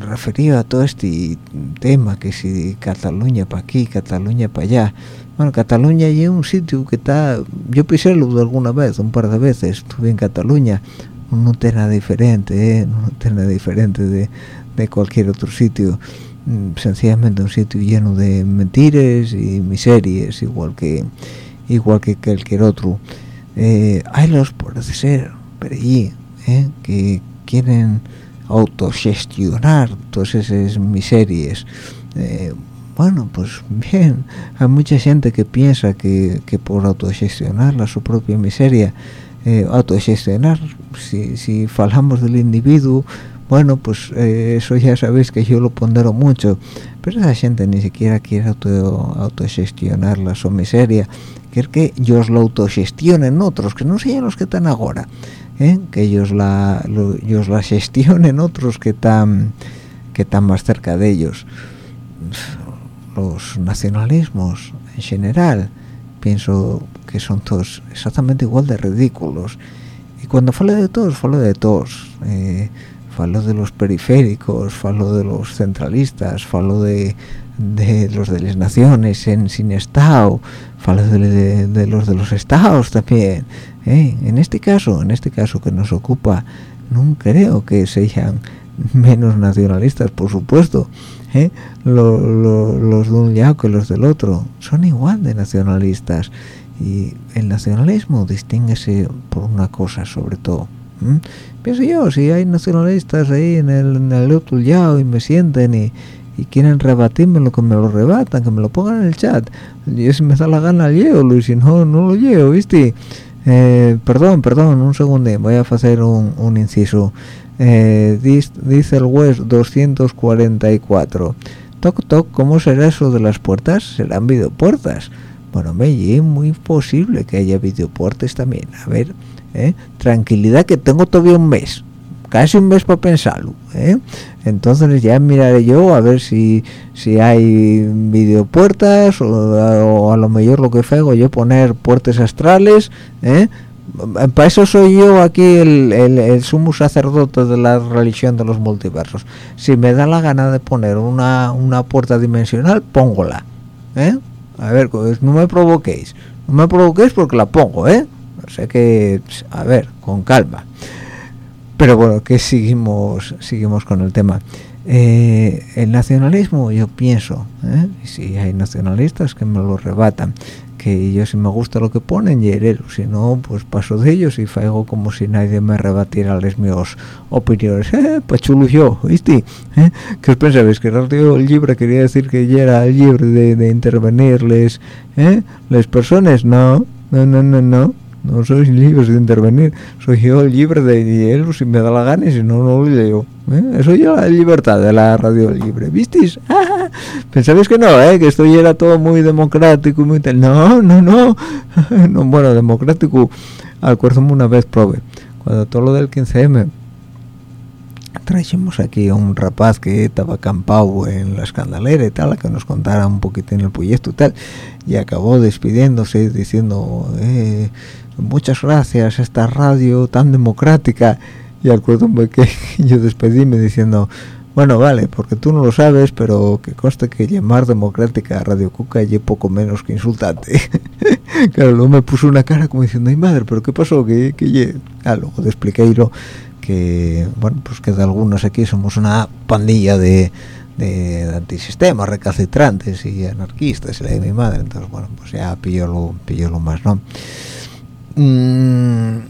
Referido a todo este tema que si Cataluña para aquí Cataluña para allá. Bueno Cataluña es un sitio que está yo pisé de alguna vez un par de veces estuve en Cataluña. No tiene diferente no tiene diferente de de cualquier otro sitio mm, sencillamente un sitio lleno de mentiras y miserias igual que igual que cualquier otro. Eh, hay los por ser pero allí eh, que quieren autogestionar todas esas miserias. Eh, bueno pues bien hay mucha gente que piensa que, que por autogestionar la su propia miseria autogestionar si, si hablamos del individuo bueno pues eh, eso ya sabéis que yo lo pondero mucho pero esa gente ni siquiera quiere auto, autogestionar la su miseria. Quiere que ellos lo autogestionen otros que no sean los que están ahora ¿eh? que ellos la lo, ellos la gestionen otros que están que están más cerca de ellos. Los nacionalismos en general pienso que son todos exactamente igual de ridículos. Y cuando falo de todos falo de todos eh, falo de los periféricos, falo de los centralistas, falo de, de los de las naciones en, sin estado, falo de, los de los estados también. ¿eh? En este caso, en este caso que nos ocupa, no creo que sean menos nacionalistas por supuesto ¿eh? los de un lado que los del otro son igual de nacionalistas y el nacionalismo distinguese por una cosa sobre todo pienso yo si hay nacionalistas ahí en el, en el otro lado y me sienten y, y quieren rebatirme lo que me lo rebatan que me lo pongan en el chat. Yo si me da la gana llevo y si no no lo llevo viste eh, perdón perdón un segundo voy a hacer un, un inciso. Eh, dice el West 244 toc toc cómo será eso de las puertas serán videopuertas bueno me es muy posible que haya videopuertas también. A ver ¿eh? tranquilidad que tengo todavía un mes casi un mes para pensarlo ¿eh? entonces ya miraré yo a ver si si hay videopuertas o, o a lo mejor lo que hago yo poner puertas astrales ¿eh? para eso soy yo aquí el, el, sumo sacerdote de la religión de los multiversos si me da la gana de poner una, una puerta dimensional póngola ¿eh? a ver no me provoquéis no me provoquéis porque la pongo eh o sea que a ver con calma pero bueno que seguimos seguimos con el tema eh, el nacionalismo yo pienso ¿eh? si hay nacionalistas que me lo rebatan que yo si me gusta lo que ponen yerero si no pues paso de ellos y faigo como si nadie me rebatiera las mis opiniones eh, pues chulo yo ¿viste? ¿Eh? ¿qué os pensabais? que Radio Libre quería decir que ya era libre de, de intervenir les, ¿eh? las personas no no no no no no soy libre de intervenir soy yo libre de él si me da la gana y si no no lo leo ¿eh? eso ya la libertad de la radio libre ¿visteis? pensabais que no ¿eh? que esto ya era todo muy democrático muy no no no no bueno democrático acuérdame una vez prove cuando todo lo del 15M trajimos aquí a un rapaz que estaba acampado en la escandalera y tal, que nos contara un poquito en el proyecto y tal, y acabó despidiéndose diciendo, eh, muchas gracias esta radio tan democrática y acuérdame que yo despedíme diciendo bueno vale porque tú no lo sabes pero que conste que llamar democrática a Radio Cuca es poco menos que insultante claro luego me puso una cara como diciendo ay madre pero qué pasó que, que ah, luego expliqué que bueno pues que de algunos aquí somos una pandilla de de, antisistemas recalcitrantes y anarquistas y la de mi madre entonces bueno pues ya pillo lo, pillo lo más no Mm,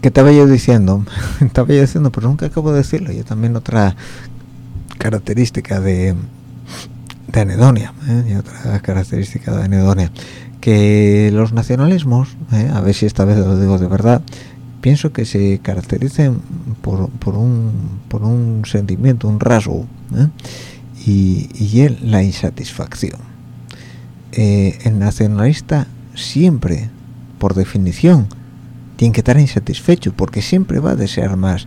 que estaba yo diciendo estaba yo diciendo pero nunca acabo de decirlo yo también otra característica de de anedonia ¿eh? y otra característica de anedonia que los nacionalismos ¿eh? a ver si esta vez lo digo de verdad pienso que se caractericen por, por un por un sentimiento un rasgo ¿eh? y, y es la insatisfacción. El nacionalista siempre por definición tiene que estar insatisfecho porque siempre va a desear más.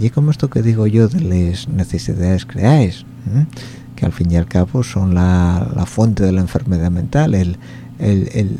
Y como esto que digo yo de las necesidades creáis que al fin y al cabo son la, fuente de la enfermedad mental el, el,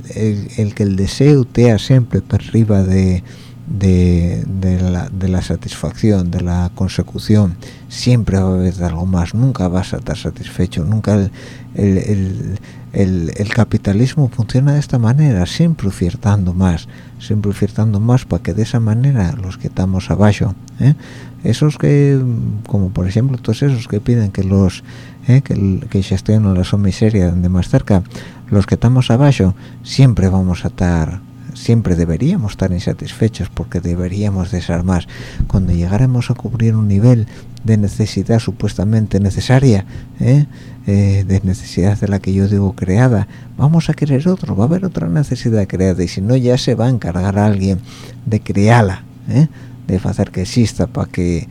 el, que el deseo te siempre por arriba de, de, la, de, la, satisfacción, de la consecución, siempre va a haber algo más, nunca vas a estar satisfecho, nunca el, el, el, capitalismo funciona de esta manera, siempre ofertando más, siempre ofertando más para que de esa manera los que estamos abajo, ¿eh? esos que, como por ejemplo todos esos que piden que los ¿eh? que, que gestionen la miseria de más cerca, los que estamos abajo, siempre vamos a estar siempre deberíamos estar insatisfechos porque deberíamos desear más cuando llegáramos a cubrir un nivel de necesidad supuestamente necesaria ¿eh? Eh, de necesidad de la que yo digo creada vamos a querer otro va a haber otra necesidad creada y si no ya se va a encargar a alguien de crearla ¿eh? de hacer que exista para que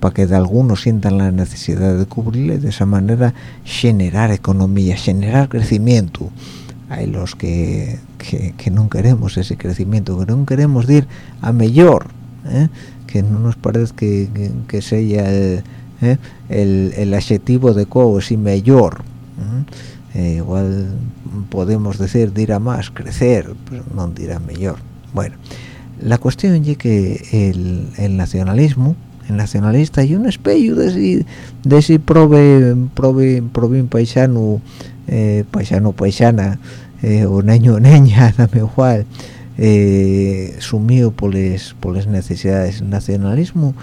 para que de algunos sientan la necesidad de cubrirle de esa manera generar economía generar crecimiento hay los que, que, no queremos ese crecimiento que no queremos ir a mejor que no nos parece que, que, sea el, ¿eh? el, el, adjetivo de co y mayor eh, igual podemos decir dirá más crecer pero no dirá mejor. Bueno la cuestión es que el, el, nacionalismo el nacionalista y un espejo de si de si prove prove prove paisano eh, paisano paisana eh, o niño o niña dame igual eh, sumido por las necesidades. El nacionalismo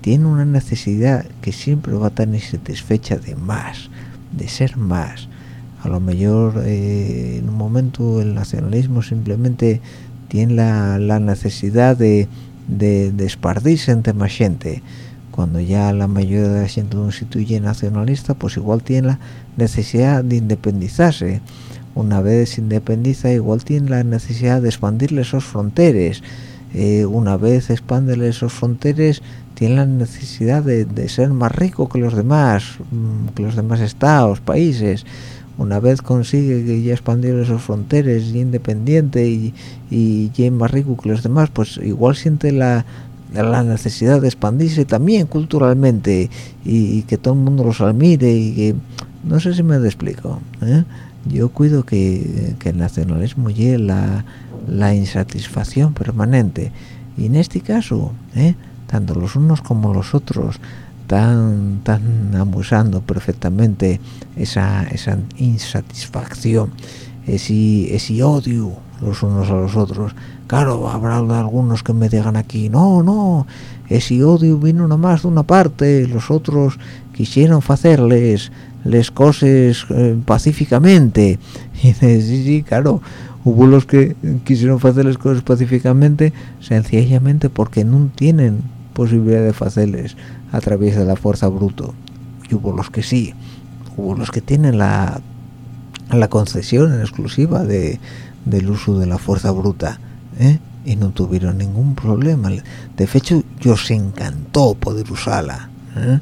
tiene una necesidad que siempre va a estar insatisfecha de más de ser más. A lo mejor eh, en un momento el nacionalismo simplemente tiene la, necesidad de, de, de esparcirse entre más gente. Cuando ya la mayoría de la gente de un sitio nacionalista pues igual tiene la necesidad de independizarse una vez independiza igual tiene la necesidad de expandirle esos fronteras eh, una vez expande esos fronteras tiene la necesidad de, ser más rico que los demás mm, que los demás estados países una vez consigue que ya expandir esos fronteras y independiente y, y más rico que los demás pues igual siente la, la necesidad de expandirse también culturalmente y, que todo el mundo los admire y que no sé si me explico ¿eh? Yo cuido que, el nacionalismo lleve la, la, insatisfacción permanente y en este caso ¿eh? tanto los unos como los otros están tan abusando perfectamente esa, esa insatisfacción ese, ese odio los unos a los otros claro habrá algunos que me digan aquí no no ese odio vino nomás de una parte los otros quisieron hacerles les cosas eh, pacíficamente. Y sí sí claro. Hubo los que quisieron hacerles cosas pacíficamente sencillamente porque no tienen posibilidad de hacerles a través de la fuerza bruto. Y hubo los que sí. Hubo los que tienen la la concesión en exclusiva de, del uso de la fuerza bruta ¿eh? y no tuvieron ningún problema. De hecho yo se encantó poder usarla ¿eh?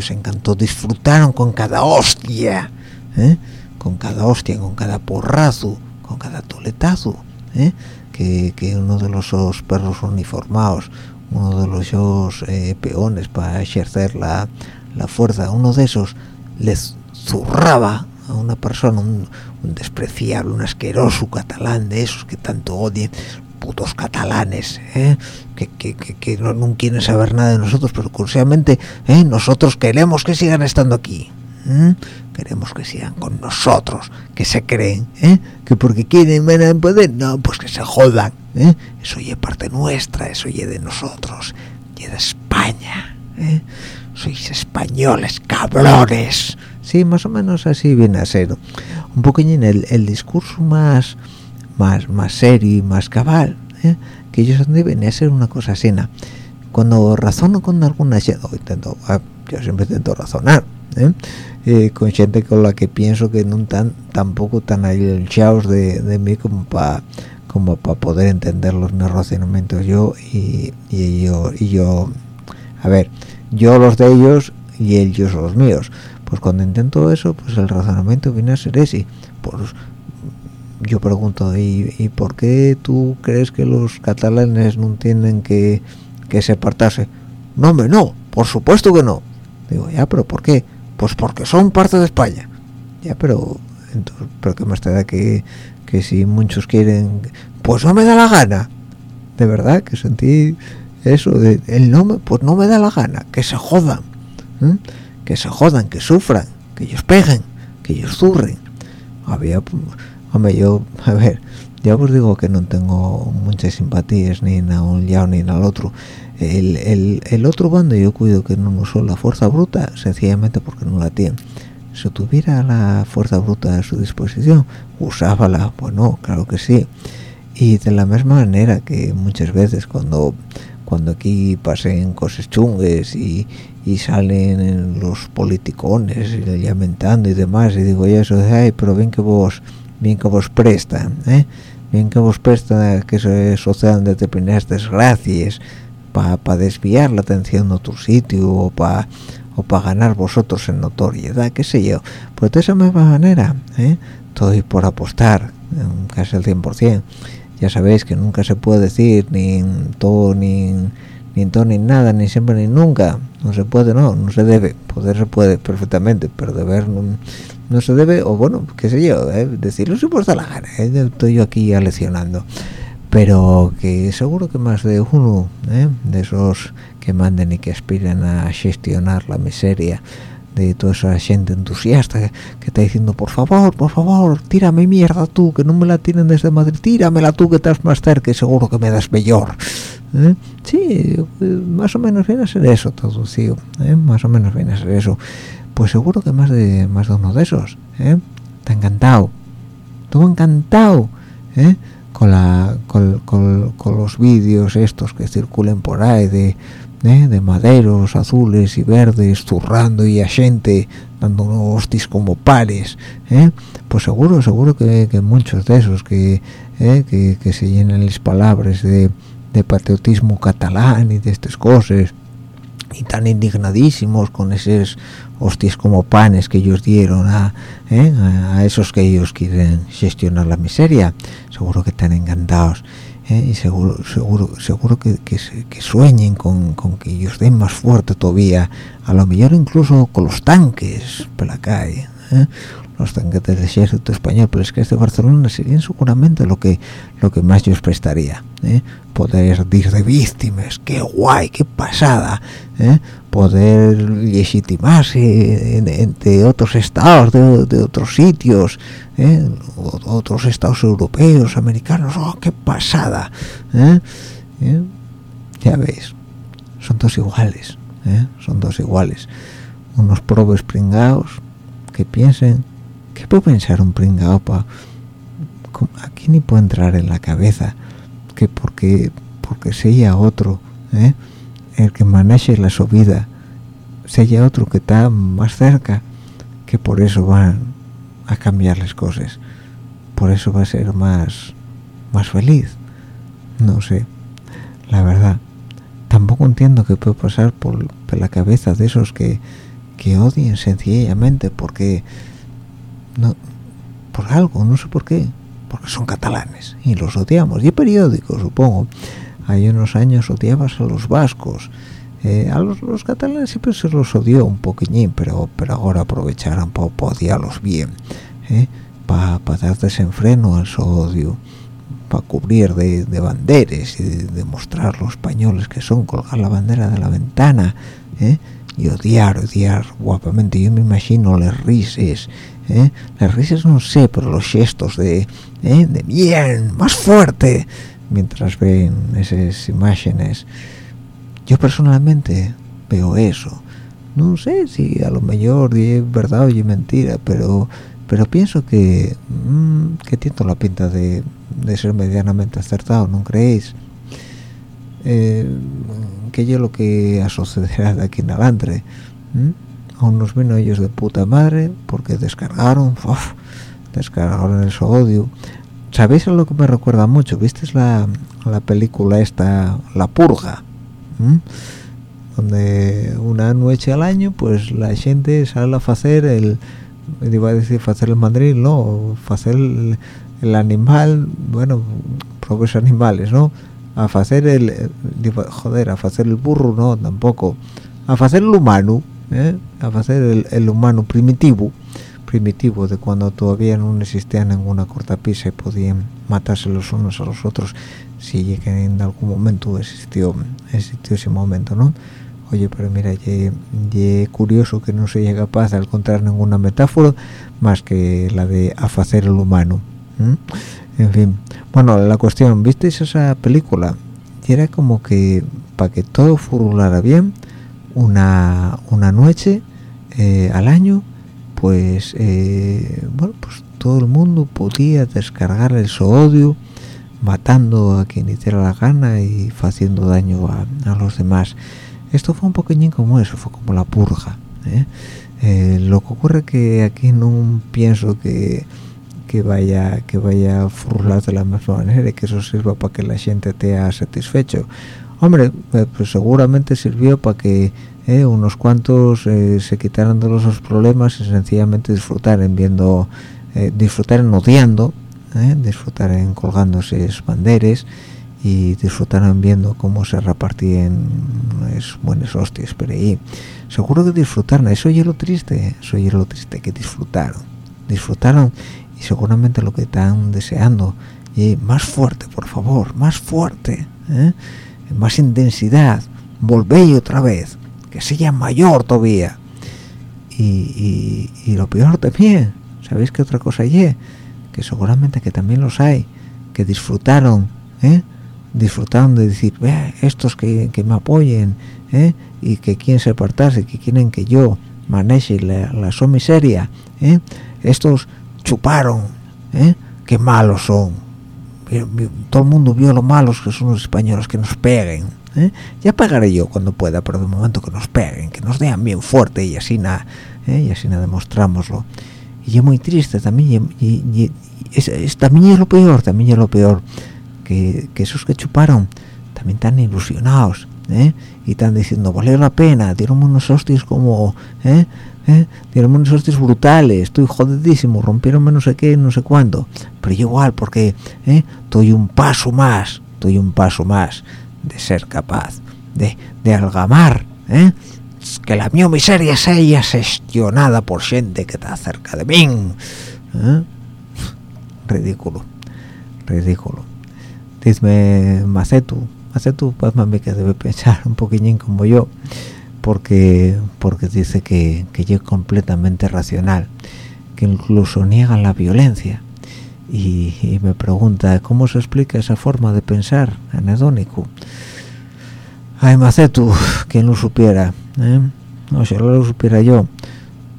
Se encantó disfrutaron con cada hostia ¿eh? con cada hostia con cada porrazo con cada toletazo ¿eh? que, que, uno de los perros uniformados uno de los dos peones para ejercer la, la fuerza uno de esos les zurraba a una persona un, un despreciable un asqueroso catalán de esos que tanto odian catalanes ¿eh? que, que, que, no, quieren saber nada de nosotros pero curiosamente ¿eh? nosotros queremos que sigan estando aquí queremos que sigan con nosotros que se creen ¿eh? que porque quieren en poder no pues que se jodan eso es parte nuestra eso es de nosotros y de España sois españoles cabrones sí más o menos así viene a ser un poquillo el, el discurso más más más serio más cabal ¿eh? que ellos deben ser una cosa así cuando razono con alguna gente intento ah, yo siempre intento razonar ¿eh? Eh, con gente con la que pienso que no tan tampoco tan chaos de, de mí como para como para poder entender los razonamientos yo y, y, yo y yo a ver yo los de ellos y ellos los míos pues cuando intento eso pues el razonamiento viene a ser ese pues yo pregunto ¿y, por qué tú crees que los catalanes no tienen que, que separarse? no hombre no por supuesto que no. Digo ya pero ¿por qué? pues porque son parte de España. Ya pero entonces, pero que más te da que, que si muchos quieren pues no me da la gana. De verdad que sentí eso de el nombre pues no me da la gana que se jodan que se jodan que sufran que ellos peguen que ellos zurren. Había hombre yo a ver ya os digo que no tengo muchas simpatías ni a un lado ni al otro. El, el, el, otro bando yo cuido que no usó la fuerza bruta sencillamente porque no la tiene si tuviera la fuerza bruta a su disposición usábala bueno claro que sí. Y de la misma manera que muchas veces cuando cuando aquí pasen cosas chungues y, y salen los politicones y y demás y digo ya eso de ay pero bien que vos bien que vos prestan ¿eh? bien que vos prestan que se sucedan determinadas desgracias para desviar la atención de otro sitio o para o para ganar vosotros en notoriedad qué sé yo pues de esa misma manera ¿eh? estoy por apostar casi el 100% ya sabéis que nunca se puede decir ni todo ni ni todo ni nada ni siempre ni nunca no se puede no no se debe poder se puede perfectamente pero deber no, no se debe o bueno qué sé yo ¿eh? decirlo si pues la gana ¿eh? estoy yo aquí ya leccionando pero que seguro que más de uno ¿eh? de esos que manden y que aspiren a gestionar la miseria de toda esa gente entusiasta que, está diciendo por favor, por favor, tírame mierda tú, que no me la tienen desde Madrid, tíramela tú que estás más cerca y seguro que me das mejor ¿eh? sí más o menos viene a ser eso traducido ¿eh? más o menos viene a ser eso pues seguro que más de más de uno de esos ¿eh? está encantado estuvo encantado ¿eh? con la con, los vídeos estos que circulen por ahí de ¿eh? de maderos azules y verdes zurrando y a gente dando unos hostis como pares ¿eh? pues seguro seguro que, muchos de esos que, ¿eh? que que se llenan las palabras de, de patriotismo catalán y de estas cosas y tan indignadísimos con esos hostias como panes que ellos dieron a, ¿eh? a, esos que ellos quieren gestionar la miseria seguro que están encantados ¿eh? y seguro seguro seguro que, que sueñen con, con que ellos den más fuerte todavía a lo mejor incluso con los tanques por la calle ¿eh? Los tanques del ejército español pero es que este Barcelona serían seguramente lo que lo que más yo os prestaría ¿eh? poder ir de víctimas qué guay qué pasada ¿eh? poder legitimarse en- entre otros estados de, otros sitios ¿eh? otros estados europeos americanos oh qué pasada ¿eh? Ya veis son dos iguales son dos iguales unos probes pringados que piensen ¿qué puede pensar un pringao pa aquí ni puede entrar en la cabeza. Que porque porque sea otro ¿eh? el que maneje la su vida sea otro que está más cerca que por eso van a cambiar las cosas. Por eso va a ser más más feliz. No sé la verdad. Tampoco entiendo qué puede pasar por, por la cabeza de esos que que odien sencillamente porque no por algo no sé por qué porque son catalanes y los odiamos y es periódico supongo hay unos años odiabas a los vascos eh, a los, los catalanes siempre se los odió un poquillín pero pero ahora aprovecharon para odiarlos bien para dar desenfreno a su odio para cubrir de, de banderas y de, demostrar los españoles que son colgar la bandera de la ventana ¿eh? y odiar, odiar guapamente. Yo me imagino las risas, ¿eh? las risas no sé, pero los gestos de, ¿eh? de bien, más fuerte, mientras ven esas imágenes. Yo personalmente veo eso. No sé si a lo mejor es verdad o es mentira, pero pero pienso que mmm, que tiene la pinta de, de, ser medianamente acertado, ¿no creéis? Eh, que yo lo que a de aquí en adelante ¿Mm? A unos vino ellos de puta madre porque descargaron uf, descargaron el odio ¿sabéis lo que me recuerda mucho? ¿visteis la, la película esta La Purga? ¿Mm? donde una noche al año pues la gente sale a hacer el iba a decir hacer el mandril no hacer el, el, animal bueno propios animales no a hacer el joder a hacer el burro no tampoco a hacer el humano ¿eh? a hacer el, el, humano primitivo primitivo de cuando todavía no existía ninguna cortapisa y podían matarse los unos a los otros si en algún momento existió existió ese momento no oye pero mira y curioso que no se capaz de encontrar ninguna metáfora más que la de hacer el humano ¿eh? en fin bueno la cuestión visteis esa película y era como que para que todo furulara bien una una noche eh, al año pues eh, bueno pues todo el mundo podía descargar el odio matando a quien hiciera la gana y haciendo daño a, a los demás esto fue un poquillín como eso, fue como la purga. ¿eh? Lo que ocurre que aquí no pienso que, que vaya que vaya a de la misma manera y que eso sirva para que la gente esté satisfecho. Hombre, eh, pues seguramente sirvió para que unos cuantos se quitaran de los problemas y sencillamente disfrutaran viendo, disfrutaran odiando, disfrutaran colgándose banderas y disfrutaron viendo cómo se repartían es buenas hostias pero ahí seguro que disfrutaron eso es lo triste eso es lo triste que disfrutaron disfrutaron y seguramente lo que están deseando y más fuerte por favor más fuerte ¿eh? Más intensidad volvéis otra vez que sea mayor todavía y, y, lo peor también sabéis que otra cosa hay que seguramente que también los hay que disfrutaron ¿eh? disfrutaron de decir vea estos que, me apoyen ¿eh? y que quieren separarse que quieren que yo maneje la, la miseria ¿eh? estos chuparon ¿eh? qué malos son todo el mundo vio lo malos que son los españoles que nos peguen ¿eh? ya pagaré yo cuando pueda pero de momento que nos peguen que nos den bien fuerte y así nada y así nada demostramoslo y es muy triste también y, es, también es lo peor también es lo peor que, esos que chuparon también están ilusionados ¿eh? y están diciendo vale la pena dieron unos hostias como ¿eh? Dieron unos hostias brutales estoy jodidísimo rompieron no sé qué no sé cuándo pero igual porque ¿eh? estoy un paso más estoy un paso más de ser capaz de, de algamar ¿eh? que la mi miseria sea gestionada por gente que está cerca de mí ¿eh? ridículo ridículo dime Macetu Macetu pues mami que debe pensar un poquillín como yo porque porque dice que, que es completamente racional que incluso niega la violencia. Y, me pregunta cómo se explica esa forma de pensar anedónico ay Macetu quien lo supiera ¿eh? si lo supiera yo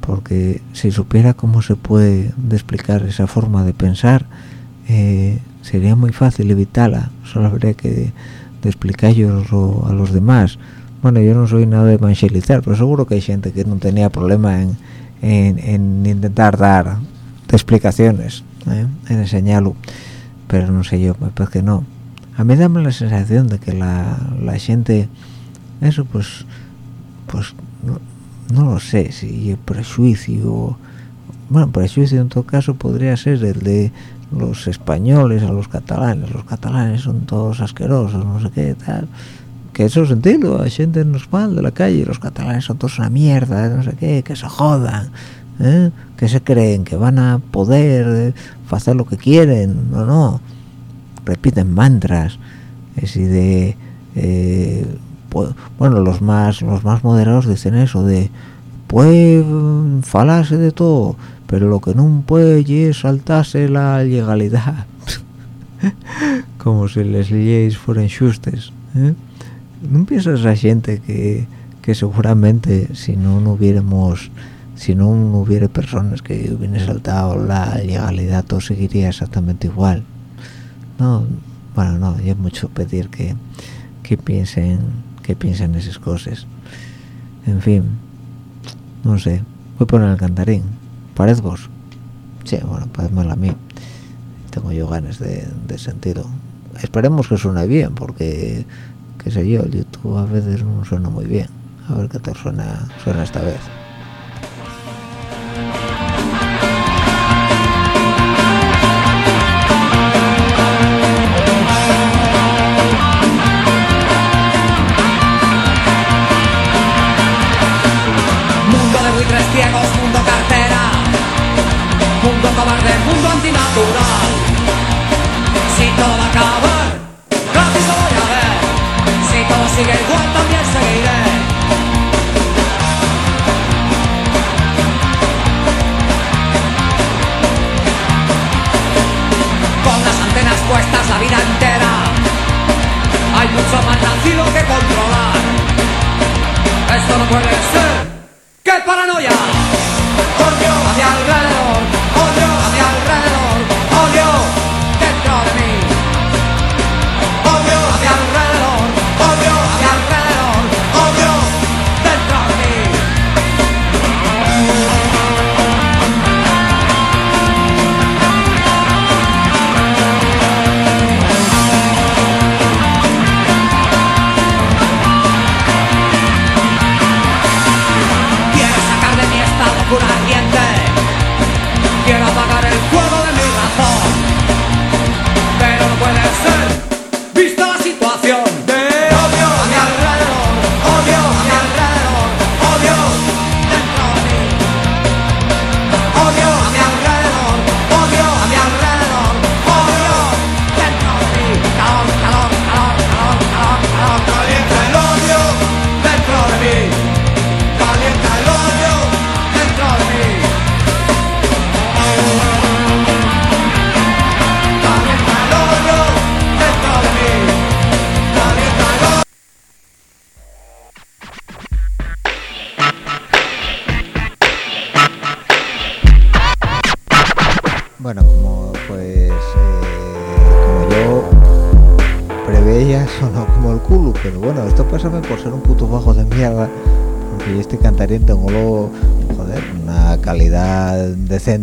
porque si supiera cómo se puede explicar esa forma de pensar eh, sería muy fácil evitarla. Solo habría que de explicarlo a los demás bueno yo no soy nada de evangelizar pero seguro que hay gente que no tenía problema en, en, intentar dar explicaciones ¿eh? en enseñarlo. Pero no sé yo me parece que no. A mí dame la sensación de que la, la gente eso pues pues no, lo sé si el prejuicio. Bueno prejuicio en todo caso podría ser el de los españoles a los catalanes. Los catalanes son todos asquerosos no sé qué tal que eso sentido a gente normal de la calle los catalanes son todos una mierda no sé qué que se jodan ¿eh? que se creen que van a poder hacer lo que quieren no no repiten mantras es de eh, bueno los más los más moderados dicen eso de puede falarse de todo pero lo que no puede es saltarse la legalidad como si les leyes fueran justes ¿eh? No piensas a gente que, que seguramente si no, no hubiéramos si no, hubiera personas que hubieran saltado la legalidad todo seguiría exactamente igual no bueno no es mucho pedir que, que piensen que piensen esas cosas. En fin no sé voy a poner el cantarín parezco sí bueno parece a mí. Tengo yo ganas de, de sentido esperemos que suene bien porque qué sé yo el youtube a veces no suena muy bien. A ver qué tal suena suena esta vez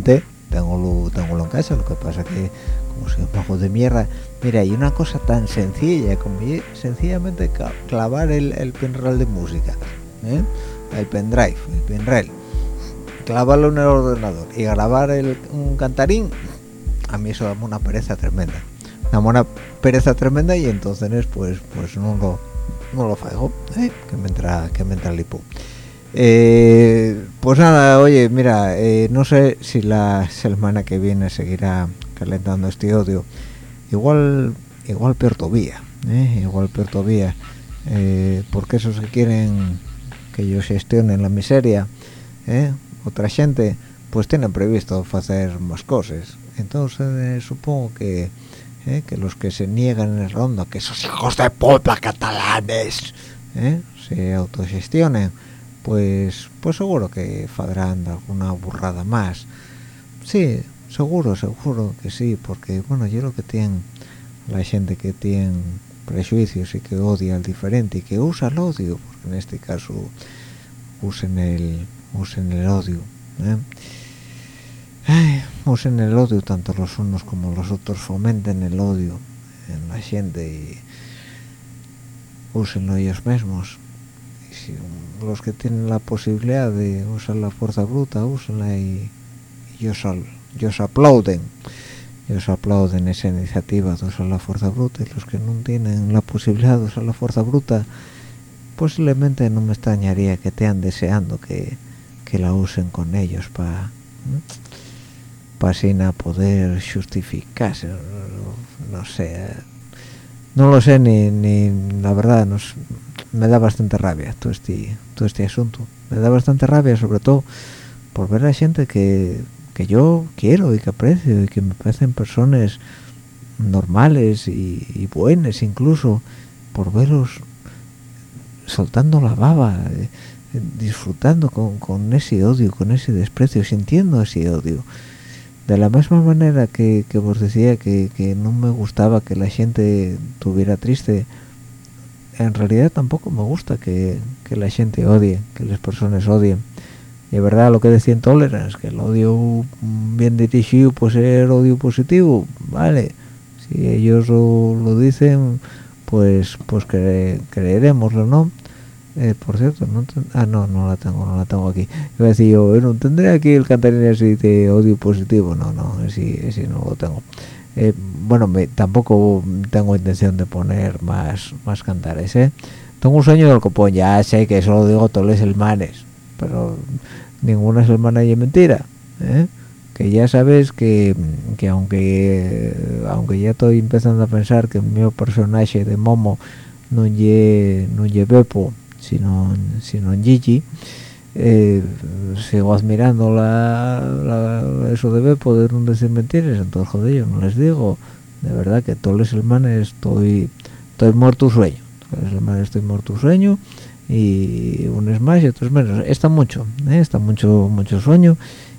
decente, tengo lo, en casa, lo que pasa que como soy un bajo de mierda, mira, hay una cosa tan sencilla como y- sencillamente clavar el, el pinrail de música, ¿eh? el pendrive, el pinrail clavarlo en el ordenador y grabar el, un cantarín, a mí eso da una pereza tremenda. Da una pereza tremenda y entonces pues pues no lo no lo faigo, ¿eh? que me entra que me entra el hipo. Eh, pues nada, oye, mira, eh, no sé si la semana que viene seguirá calentando este odio. Igual, igual peor todavía, ¿eh? igual peor todavía, eh, porque esos que quieren que yo gestione la miseria, ¿eh? otra gente, pues tienen previsto hacer más cosas. Entonces eh, supongo que que los que se niegan en el rondo, que esos hijos de puta catalanes, se autogestionen, pues pues seguro que farán alguna burrada más. Sí, seguro, seguro que sí, porque bueno, yo lo que tiene la gente que tiene prejuicios y que odia al diferente y que usa el odio, porque en este caso usen el usen el odio. ¿eh? Usen el odio, tanto los unos como los otros fomenten el odio en la gente y úsenlo ellos mismos. Los que tienen la posibilidad de usar la fuerza bruta, úsenla y, y al- ellos aplauden. Ellos aplauden esa iniciativa de usar la fuerza bruta y los que no tienen la posibilidad de usar la fuerza bruta, posiblemente no me extrañaría que te deseando que, que la usen con ellos para para poder justificarse no, no sé no lo sé ni, ni la verdad nos, me da bastante rabia todo este todo este asunto. Me da bastante rabia sobre todo por ver a gente que, que yo quiero y que aprecio y que me parecen personas normales y, buenas incluso por verlos soltando la baba eh, disfrutando con, con ese odio con ese desprecio sintiendo ese odio. De la misma manera que, que vos decía que, que no me gustaba que la gente tuviera triste en realidad tampoco me gusta que, que la gente odie que las personas odien y es verdad lo que decía Tolerance que el odio bien dirigido puede ser odio positivo vale si ellos lo, dicen pues pues cre- creeremoslo no eh, por cierto, no ah, no, no la tengo, no la tengo aquí. Iba a decir yo, no tendré aquí el cantarín así de odio positivo. No, no, ese, ese no lo tengo. Eh, bueno, me, tampoco tengo intención de poner más más cantares, ¿eh? Tengo un sueño del copón, ya sé que eso lo digo todos los hermanes, pero ninguna es mentira, ¿eh? Que ya sabes que, que aunque aunque ya estoy empezando a pensar que mi personaje de Momo no lle no lle Beppo sino sino Gigi eh, sigo admirando la, la- eso de Beppo de no decir mentiras entonces joder yo no les digo de verdad que todos los semanas estoy estoy muerto sueño los semanas estoy muerto sueño y unos más y otros menos está mucho ¿eh? está mucho mucho sueño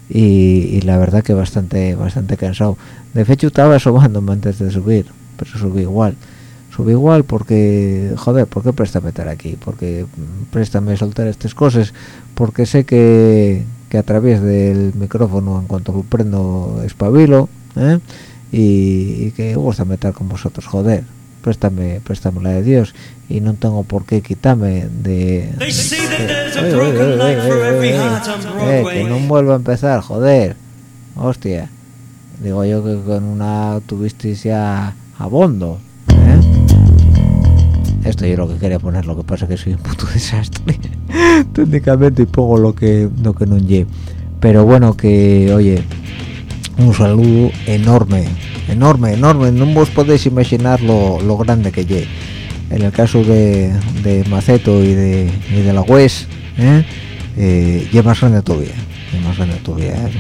y, la verdad que bastante bastante cansado de hecho estaba asomándome antes de subir pero subí igual subí igual porque joder ¿por qué préstame estar aquí? porque mm, préstame soltar estas cosas porque sé que, que a través del micrófono en cuanto lo prendo espabilo ¿eh? y, y que gusta meter con vosotros joder préstame préstame la de Dios y no tengo por qué quitarme de eh, que no vuelva a empezar, joder. Hostia. Digo yo que con una tuvisteis ya abondo. Esto yo lo que quería poner, lo que pasa que soy un puto desastre. Técnicamente y pongo lo que lo que no lle. Pero bueno que, oye, un saludo enorme, enorme, enorme. No os podéis imaginar lo, lo grande que lle. En el caso de, de Maceto y de, y de la West, ¿eh? eh, es más grande todavía, es más grande todavía. ¿eh?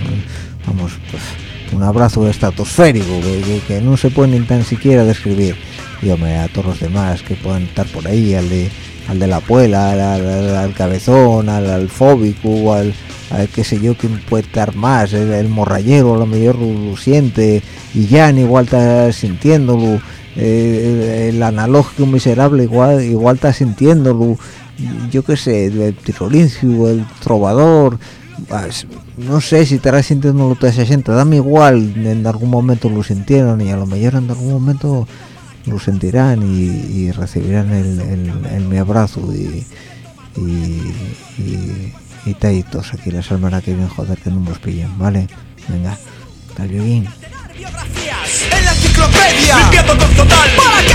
Vamos, pues, un abrazo estratosférico que, que- no se puede ni tan siquiera describir. Y hombre, a todos los demás que puedan estar por ahí, al de al de la puela, al, cabezón, al, fóbico, al, al qué sé yo, quién puede estar más, el, morrayero a lo mejor lo, siente y ya igual está sintiéndolo, eh, el, analógico miserable igual igual está sintiéndolo, yo qué sé, el tirolincio, el trovador, no sé si estará toda esa gente, dame igual, en algún momento lo sintieron y a lo mejor en algún momento lo sentirán y, recibirán el, mi abrazo y y, y, y taitos aquí la semana que viene joder que no nos pillen vale venga hasta bien en la enciclopedia. Total. Para que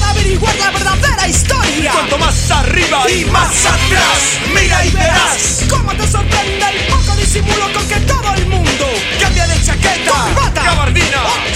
averiguar la verdadera historia cuanto más arriba y más atrás. Mira y verás cómo te sorprende el poco disimulo con que todo el mundo cambia de chaqueta, corbata, gabardina o